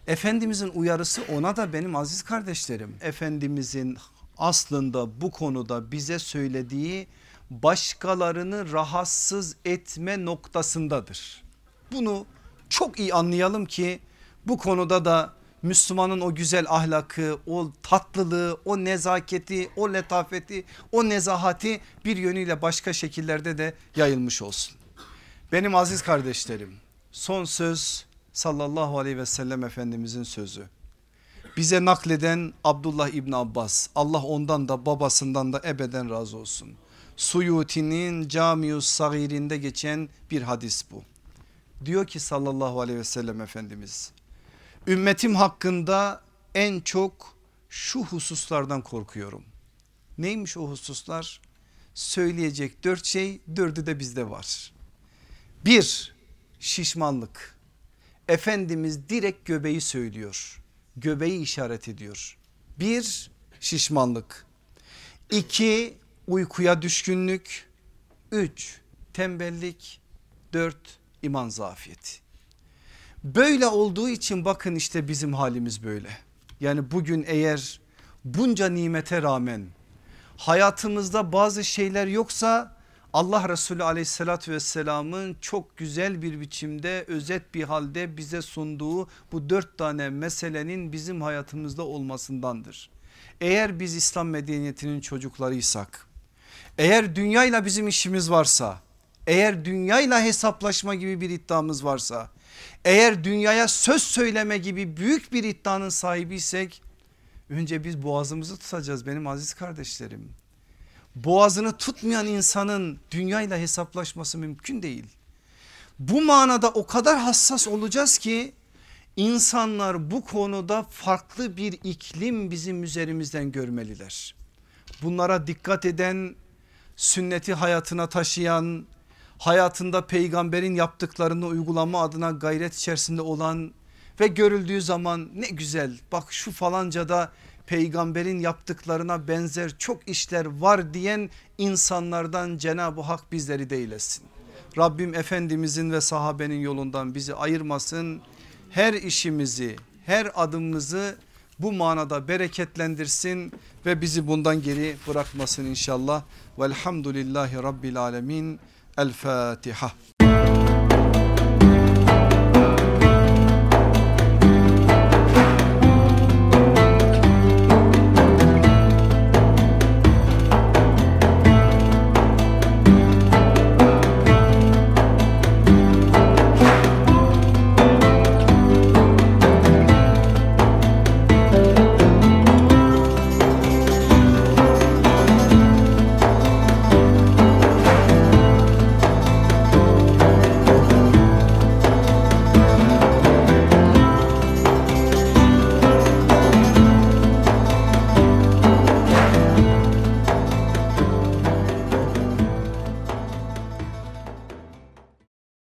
Efendimizin uyarısı ona da benim aziz kardeşlerim. Efendimizin aslında bu konuda bize söylediği başkalarını rahatsız etme noktasındadır. Bunu çok iyi anlayalım ki bu konuda da Müslümanın o güzel ahlakı, o tatlılığı, o nezaketi, o letafeti, o nezahati bir yönüyle başka şekillerde de yayılmış olsun. Benim aziz kardeşlerim son söz sallallahu aleyhi ve sellem efendimizin sözü. Bize nakleden Abdullah İbni Abbas Allah ondan da babasından da ebeden razı olsun. Suyuti'nin Camius Sagir'inde geçen bir hadis bu. Diyor ki sallallahu aleyhi ve sellem Efendimiz ümmetim hakkında en çok şu hususlardan korkuyorum. Neymiş o hususlar? Söyleyecek dört şey dördü de bizde var. Bir şişmanlık. Efendimiz direkt göbeği söylüyor. Göbeği işaret ediyor. Bir şişmanlık. İki uykuya düşkünlük. Üç tembellik. Dört iman zafiyeti. Böyle olduğu için bakın işte bizim halimiz böyle. Yani bugün eğer bunca nimete rağmen hayatımızda bazı şeyler yoksa Allah Resulü aleyhissalatü vesselamın çok güzel bir biçimde özet bir halde bize sunduğu bu dört tane meselenin bizim hayatımızda olmasındandır. Eğer biz İslam medeniyetinin çocuklarıysak eğer dünyayla bizim işimiz varsa eğer dünyayla hesaplaşma gibi bir iddiamız varsa eğer dünyaya söz söyleme gibi büyük bir iddianın sahibiysek önce biz boğazımızı tutacağız benim aziz kardeşlerim. Boğazını tutmayan insanın dünyayla hesaplaşması mümkün değil. Bu manada o kadar hassas olacağız ki insanlar bu konuda farklı bir iklim bizim üzerimizden görmeliler. Bunlara dikkat eden, sünneti hayatına taşıyan, hayatında peygamberin yaptıklarını uygulama adına gayret içerisinde olan ve görüldüğü zaman ne güzel bak şu falanca da peygamberin yaptıklarına benzer çok işler var diyen insanlardan Cenab-ı Hak bizleri de. Rabbim Efendimizin ve sahabenin yolundan bizi ayırmasın. Her işimizi her adımımızı bu manada bereketlendirsin ve bizi bundan geri bırakmasın inşallah. Velhamdülillahi Rabbil Alemin. El Fatiha.